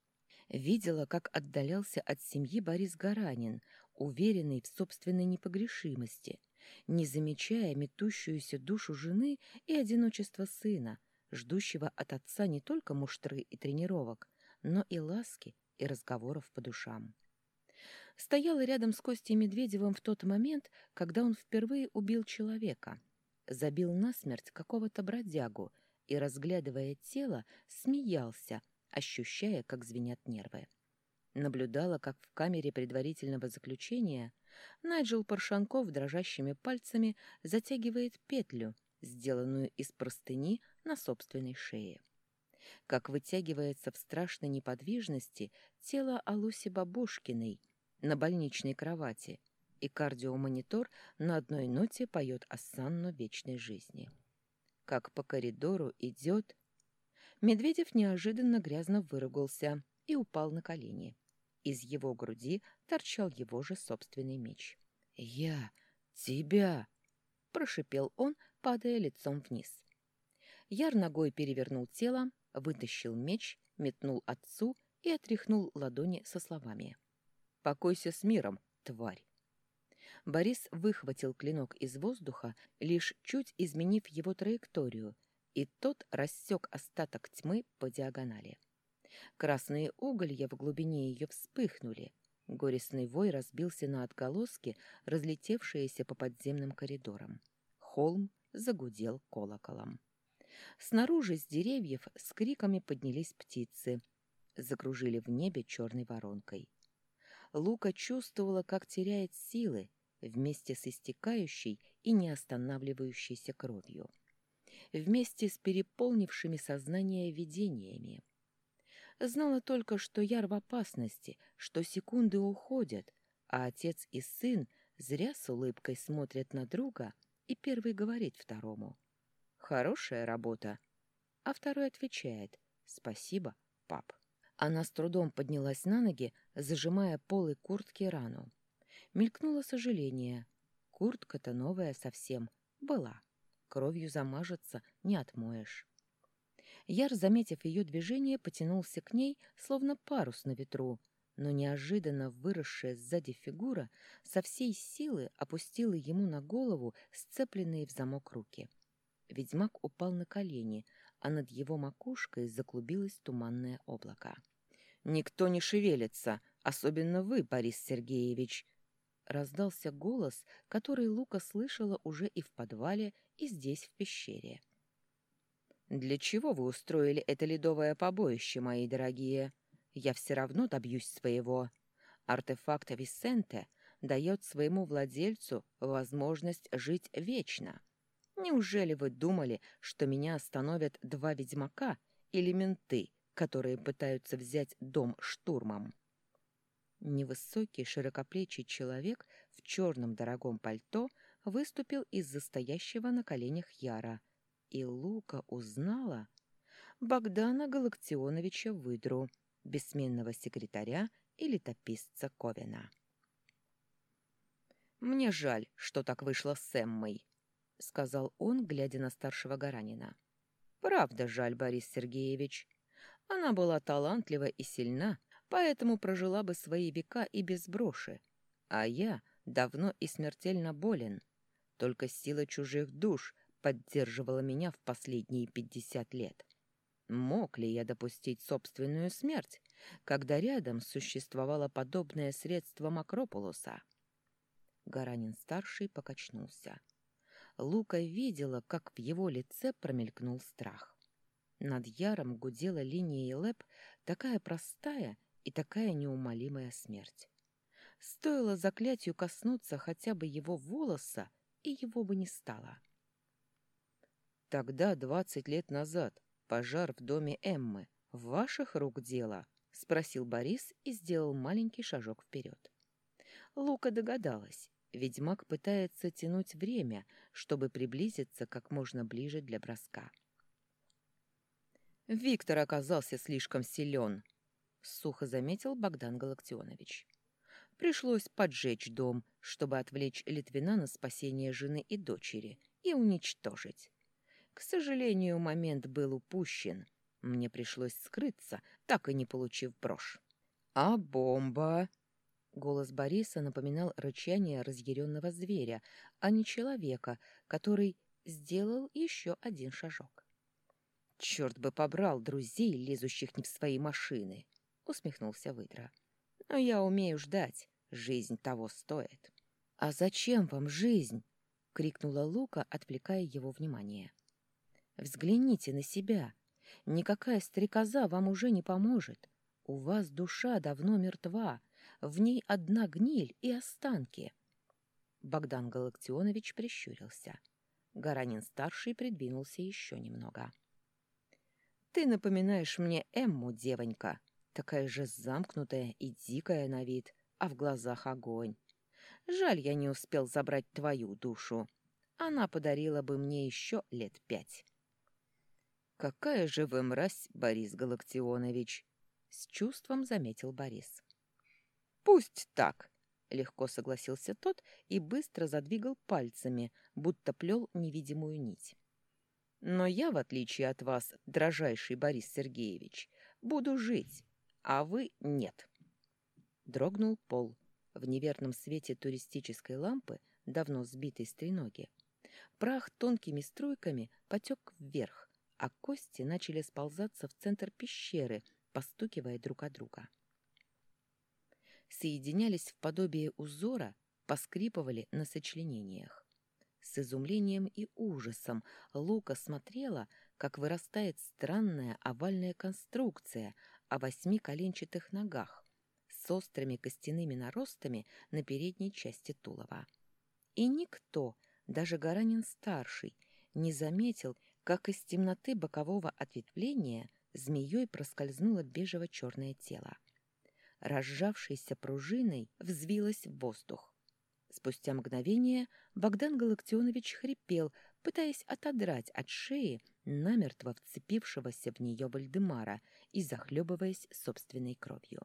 Видела, как отдалялся от семьи Борис Гаранин, уверенный в собственной непогрешимости, не замечая метущуюся душу жены и одиночество сына, ждущего от отца не только муштры и тренировок, но и ласки и разговоров по душам. Стояла рядом с Костей Медведевым в тот момент, когда он впервые убил человека, забил насмерть какого-то бродягу и, разглядывая тело, смеялся, ощущая, как звенят нервы. Наблюдала, как в камере предварительного заключения Найджел Паршанков дрожащими пальцами затягивает петлю, сделанную из простыни на собственной шее. Как вытягивается в страшной неподвижности тело Алуси Бабушкиной на больничной кровати, и кардиомонитор на одной ноте поет осанну вечной жизни. Как по коридору идет... Медведев неожиданно грязно выругался и упал на колени. Из его груди торчал его же собственный меч. «Я тебя!» — прошипел он, падая лицом вниз. Яр ногой перевернул тело, вытащил меч, метнул отцу и отряхнул ладони со словами. «Покойся с миром, тварь!» Борис выхватил клинок из воздуха, лишь чуть изменив его траекторию, и тот рассек остаток тьмы по диагонали. Красные уголья в глубине ее вспыхнули. Горестный вой разбился на отголоски, разлетевшиеся по подземным коридорам. Холм загудел колоколом. Снаружи с деревьев с криками поднялись птицы. Закружили в небе черной воронкой. Лука чувствовала, как теряет силы вместе с истекающей и неостанавливающейся кровью. Вместе с переполнившими сознание видениями. Знала только, что Яр в опасности, что секунды уходят, а отец и сын зря с улыбкой смотрят на друга, и первый говорит второму «Хорошая работа», а второй отвечает «Спасибо, пап». Она с трудом поднялась на ноги, зажимая полы куртки рану. Мелькнуло сожаление. Куртка-то новая совсем. Была. Кровью замажется, не отмоешь. Яр, заметив ее движение, потянулся к ней, словно парус на ветру, но неожиданно выросшая сзади фигура со всей силы опустила ему на голову сцепленные в замок руки. Ведьмак упал на колени, а над его макушкой заклубилось туманное облако. Никто не шевелится, особенно вы, Борис Сергеевич. Раздался голос, который Лука слышала уже и в подвале, и здесь, в пещере. «Для чего вы устроили это ледовое побоище, мои дорогие? Я все равно добьюсь своего. Артефакт Висенте дает своему владельцу возможность жить вечно. Неужели вы думали, что меня остановят два ведьмака или менты, которые пытаются взять дом штурмом. Невысокий, широкоплечий человек в черном дорогом пальто выступил из-за стоящего на коленях Яра, и Лука узнала Богдана Галактионовича Выдру, бессменного секретаря и летописца Ковина. «Мне жаль, что так вышло с Эммой», — сказал он, глядя на старшего Гаранина. «Правда жаль, Борис Сергеевич. Она была талантлива и сильна, поэтому прожила бы свои века и без броши. А я давно и смертельно болен. Только сила чужих душ поддерживала меня в последние пятьдесят лет. Мог ли я допустить собственную смерть, когда рядом существовало подобное средство Макрополуса? Гаранин-старший покачнулся. Лука видела, как в его лице промелькнул страх. Над Яром гудела линия Лэп, такая простая и такая неумолимая смерть. Стоило заклятию коснуться хотя бы его волоса, и его бы не стало. «Тогда, двадцать лет назад, пожар в доме Эммы. Ваших рук дело?» — спросил Борис и сделал маленький шажок вперед. Лука догадалась, Ведьмак пытается тянуть время, чтобы приблизиться как можно ближе для броска. Виктор оказался слишком силен, — сухо заметил Богдан Галактионович. Пришлось поджечь дом, чтобы отвлечь Литвина на спасение жены и дочери и уничтожить. К сожалению, момент был упущен. Мне пришлось скрыться, так и не получив брошь. «А бомба?» Голос Бориса напоминал рычание разъяренного зверя, а не человека, который сделал еще один шажок. «Черт бы побрал друзей, лезущих не в свои машины!» — усмехнулся выдра. «Но я умею ждать. Жизнь того стоит». «А зачем вам жизнь?» — крикнула Лука, отвлекая его внимание. «Взгляните на себя. Никакая стрекоза вам уже не поможет. У вас душа давно мертва, в ней одна гниль и останки». Богдан Галактионович прищурился. Гаранин-старший придвинулся еще немного. «Ты напоминаешь мне Эмму, девонька», Такая же замкнутая и дикая на вид, а в глазах огонь. Жаль, я не успел забрать твою душу. Она подарила бы мне еще лет пять. «Какая же вы мразь, Борис Галактионович!» — с чувством заметил Борис. «Пусть так!» — легко согласился тот и быстро задвигал пальцами, будто плел невидимую нить. «Но я, в отличие от вас, дрожайший Борис Сергеевич, буду жить, а вы нет. Дрогнул пол. В неверном свете туристической лампы, давно сбитой с треноги, прах тонкими струйками потек вверх, а кости начали сползаться в центр пещеры, постукивая друг от друга. Соединялись в подобие узора, поскрипывали на сочленениях. С изумлением и ужасом Лука смотрела, как вырастает странная овальная конструкция, о восьми коленчатых ногах с острыми костяными наростами на передней части тулова. И никто, даже Гаранин-старший, не заметил, как из темноты бокового ответвления змеей проскользнуло бежево-черное тело. Разжавшейся пружиной взвилось в воздух. Спустя мгновение Богдан Галактионович хрипел, пытаясь отодрать от шеи намертво вцепившегося в нее Вальдемара и захлебываясь собственной кровью.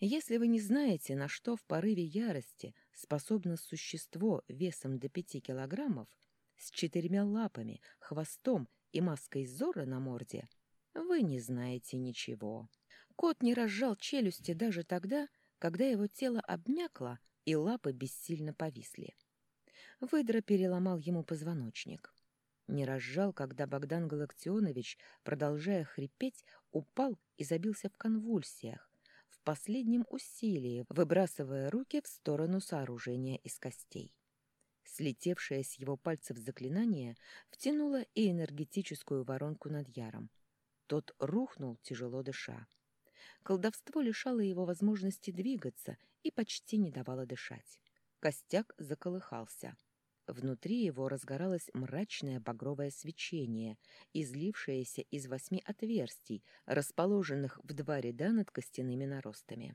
Если вы не знаете, на что в порыве ярости способно существо весом до пяти килограммов, с четырьмя лапами, хвостом и маской зора на морде, вы не знаете ничего. Кот не разжал челюсти даже тогда, когда его тело обмякло и лапы бессильно повисли. Выдра переломал ему позвоночник. Не разжал, когда Богдан Галактионович, продолжая хрипеть, упал и забился в конвульсиях, в последнем усилии, выбрасывая руки в сторону сооружения из костей. Слетевшее с его пальцев заклинание втянуло и энергетическую воронку над Яром. Тот рухнул, тяжело дыша. Колдовство лишало его возможности двигаться и почти не давало дышать. Костяк заколыхался. Внутри его разгоралось мрачное багровое свечение, излившееся из восьми отверстий, расположенных в два ряда над костяными наростами.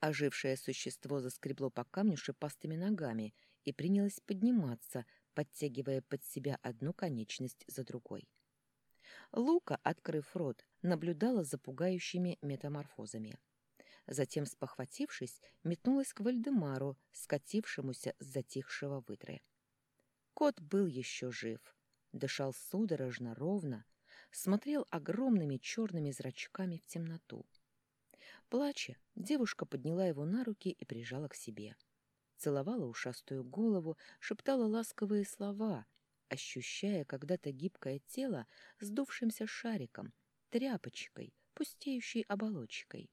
Ожившее существо заскребло по камню шипастыми ногами и принялось подниматься, подтягивая под себя одну конечность за другой. Лука, открыв рот, наблюдала за пугающими метаморфозами затем, спохватившись, метнулась к Вальдемару, скатившемуся с затихшего выдры. Кот был еще жив, дышал судорожно, ровно, смотрел огромными черными зрачками в темноту. Плача, девушка подняла его на руки и прижала к себе. Целовала ушастую голову, шептала ласковые слова, ощущая когда-то гибкое тело сдувшимся шариком, тряпочкой, пустеющей оболочкой.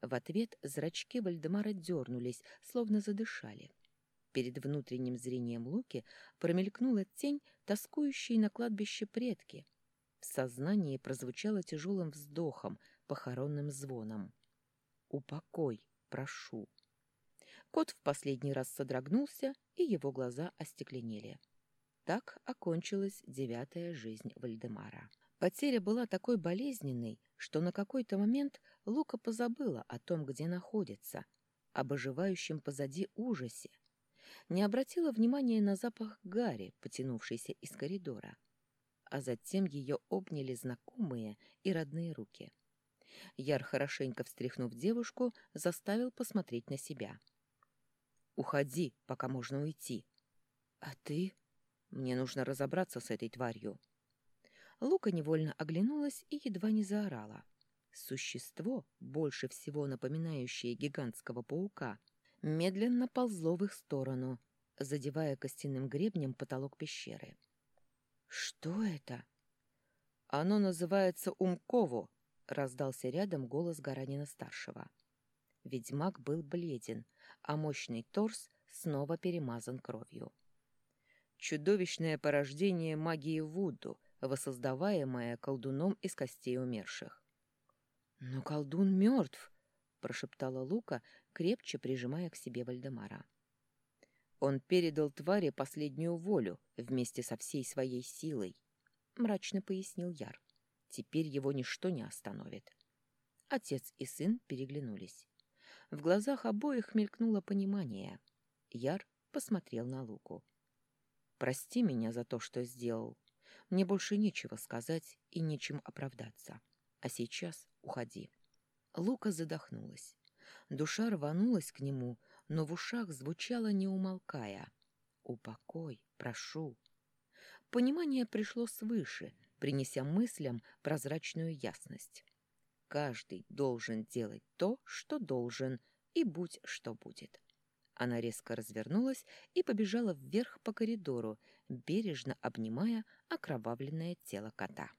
В ответ зрачки Вальдемара дернулись, словно задышали. Перед внутренним зрением Луки промелькнула тень, тоскующей на кладбище предки. В сознании прозвучало тяжелым вздохом, похоронным звоном. «Упокой, прошу». Кот в последний раз содрогнулся, и его глаза остекленели. Так окончилась девятая жизнь Вальдемара. Потеря была такой болезненной, что на какой-то момент Лука позабыла о том, где находится, об оживающем позади ужасе, не обратила внимания на запах гари, потянувшийся из коридора, а затем ее обняли знакомые и родные руки. Яр, хорошенько встряхнув девушку, заставил посмотреть на себя. «Уходи, пока можно уйти». «А ты?» «Мне нужно разобраться с этой тварью». Лука невольно оглянулась и едва не заорала. Существо, больше всего напоминающее гигантского паука, медленно ползло в их сторону, задевая костяным гребнем потолок пещеры. «Что это?» «Оно называется Умково», — раздался рядом голос Гаранина-старшего. Ведьмак был бледен, а мощный торс снова перемазан кровью. Чудовищное порождение магии Вуду, воссоздаваемое колдуном из костей умерших. «Но колдун мертв!» — прошептала Лука, крепче прижимая к себе Вальдемара. Он передал твари последнюю волю вместе со всей своей силой, — мрачно пояснил Яр. Теперь его ничто не остановит. Отец и сын переглянулись. В глазах обоих мелькнуло понимание. Яр посмотрел на Луку. «Прости меня за то, что сделал. Мне больше нечего сказать и нечем оправдаться. А сейчас уходи». Лука задохнулась. Душа рванулась к нему, но в ушах звучало не умолкая. «Упокой, прошу». Понимание пришло свыше, принеся мыслям прозрачную ясность. Каждый должен делать то, что должен, и будь что будет. Она резко развернулась и побежала вверх по коридору, бережно обнимая окровавленное тело кота.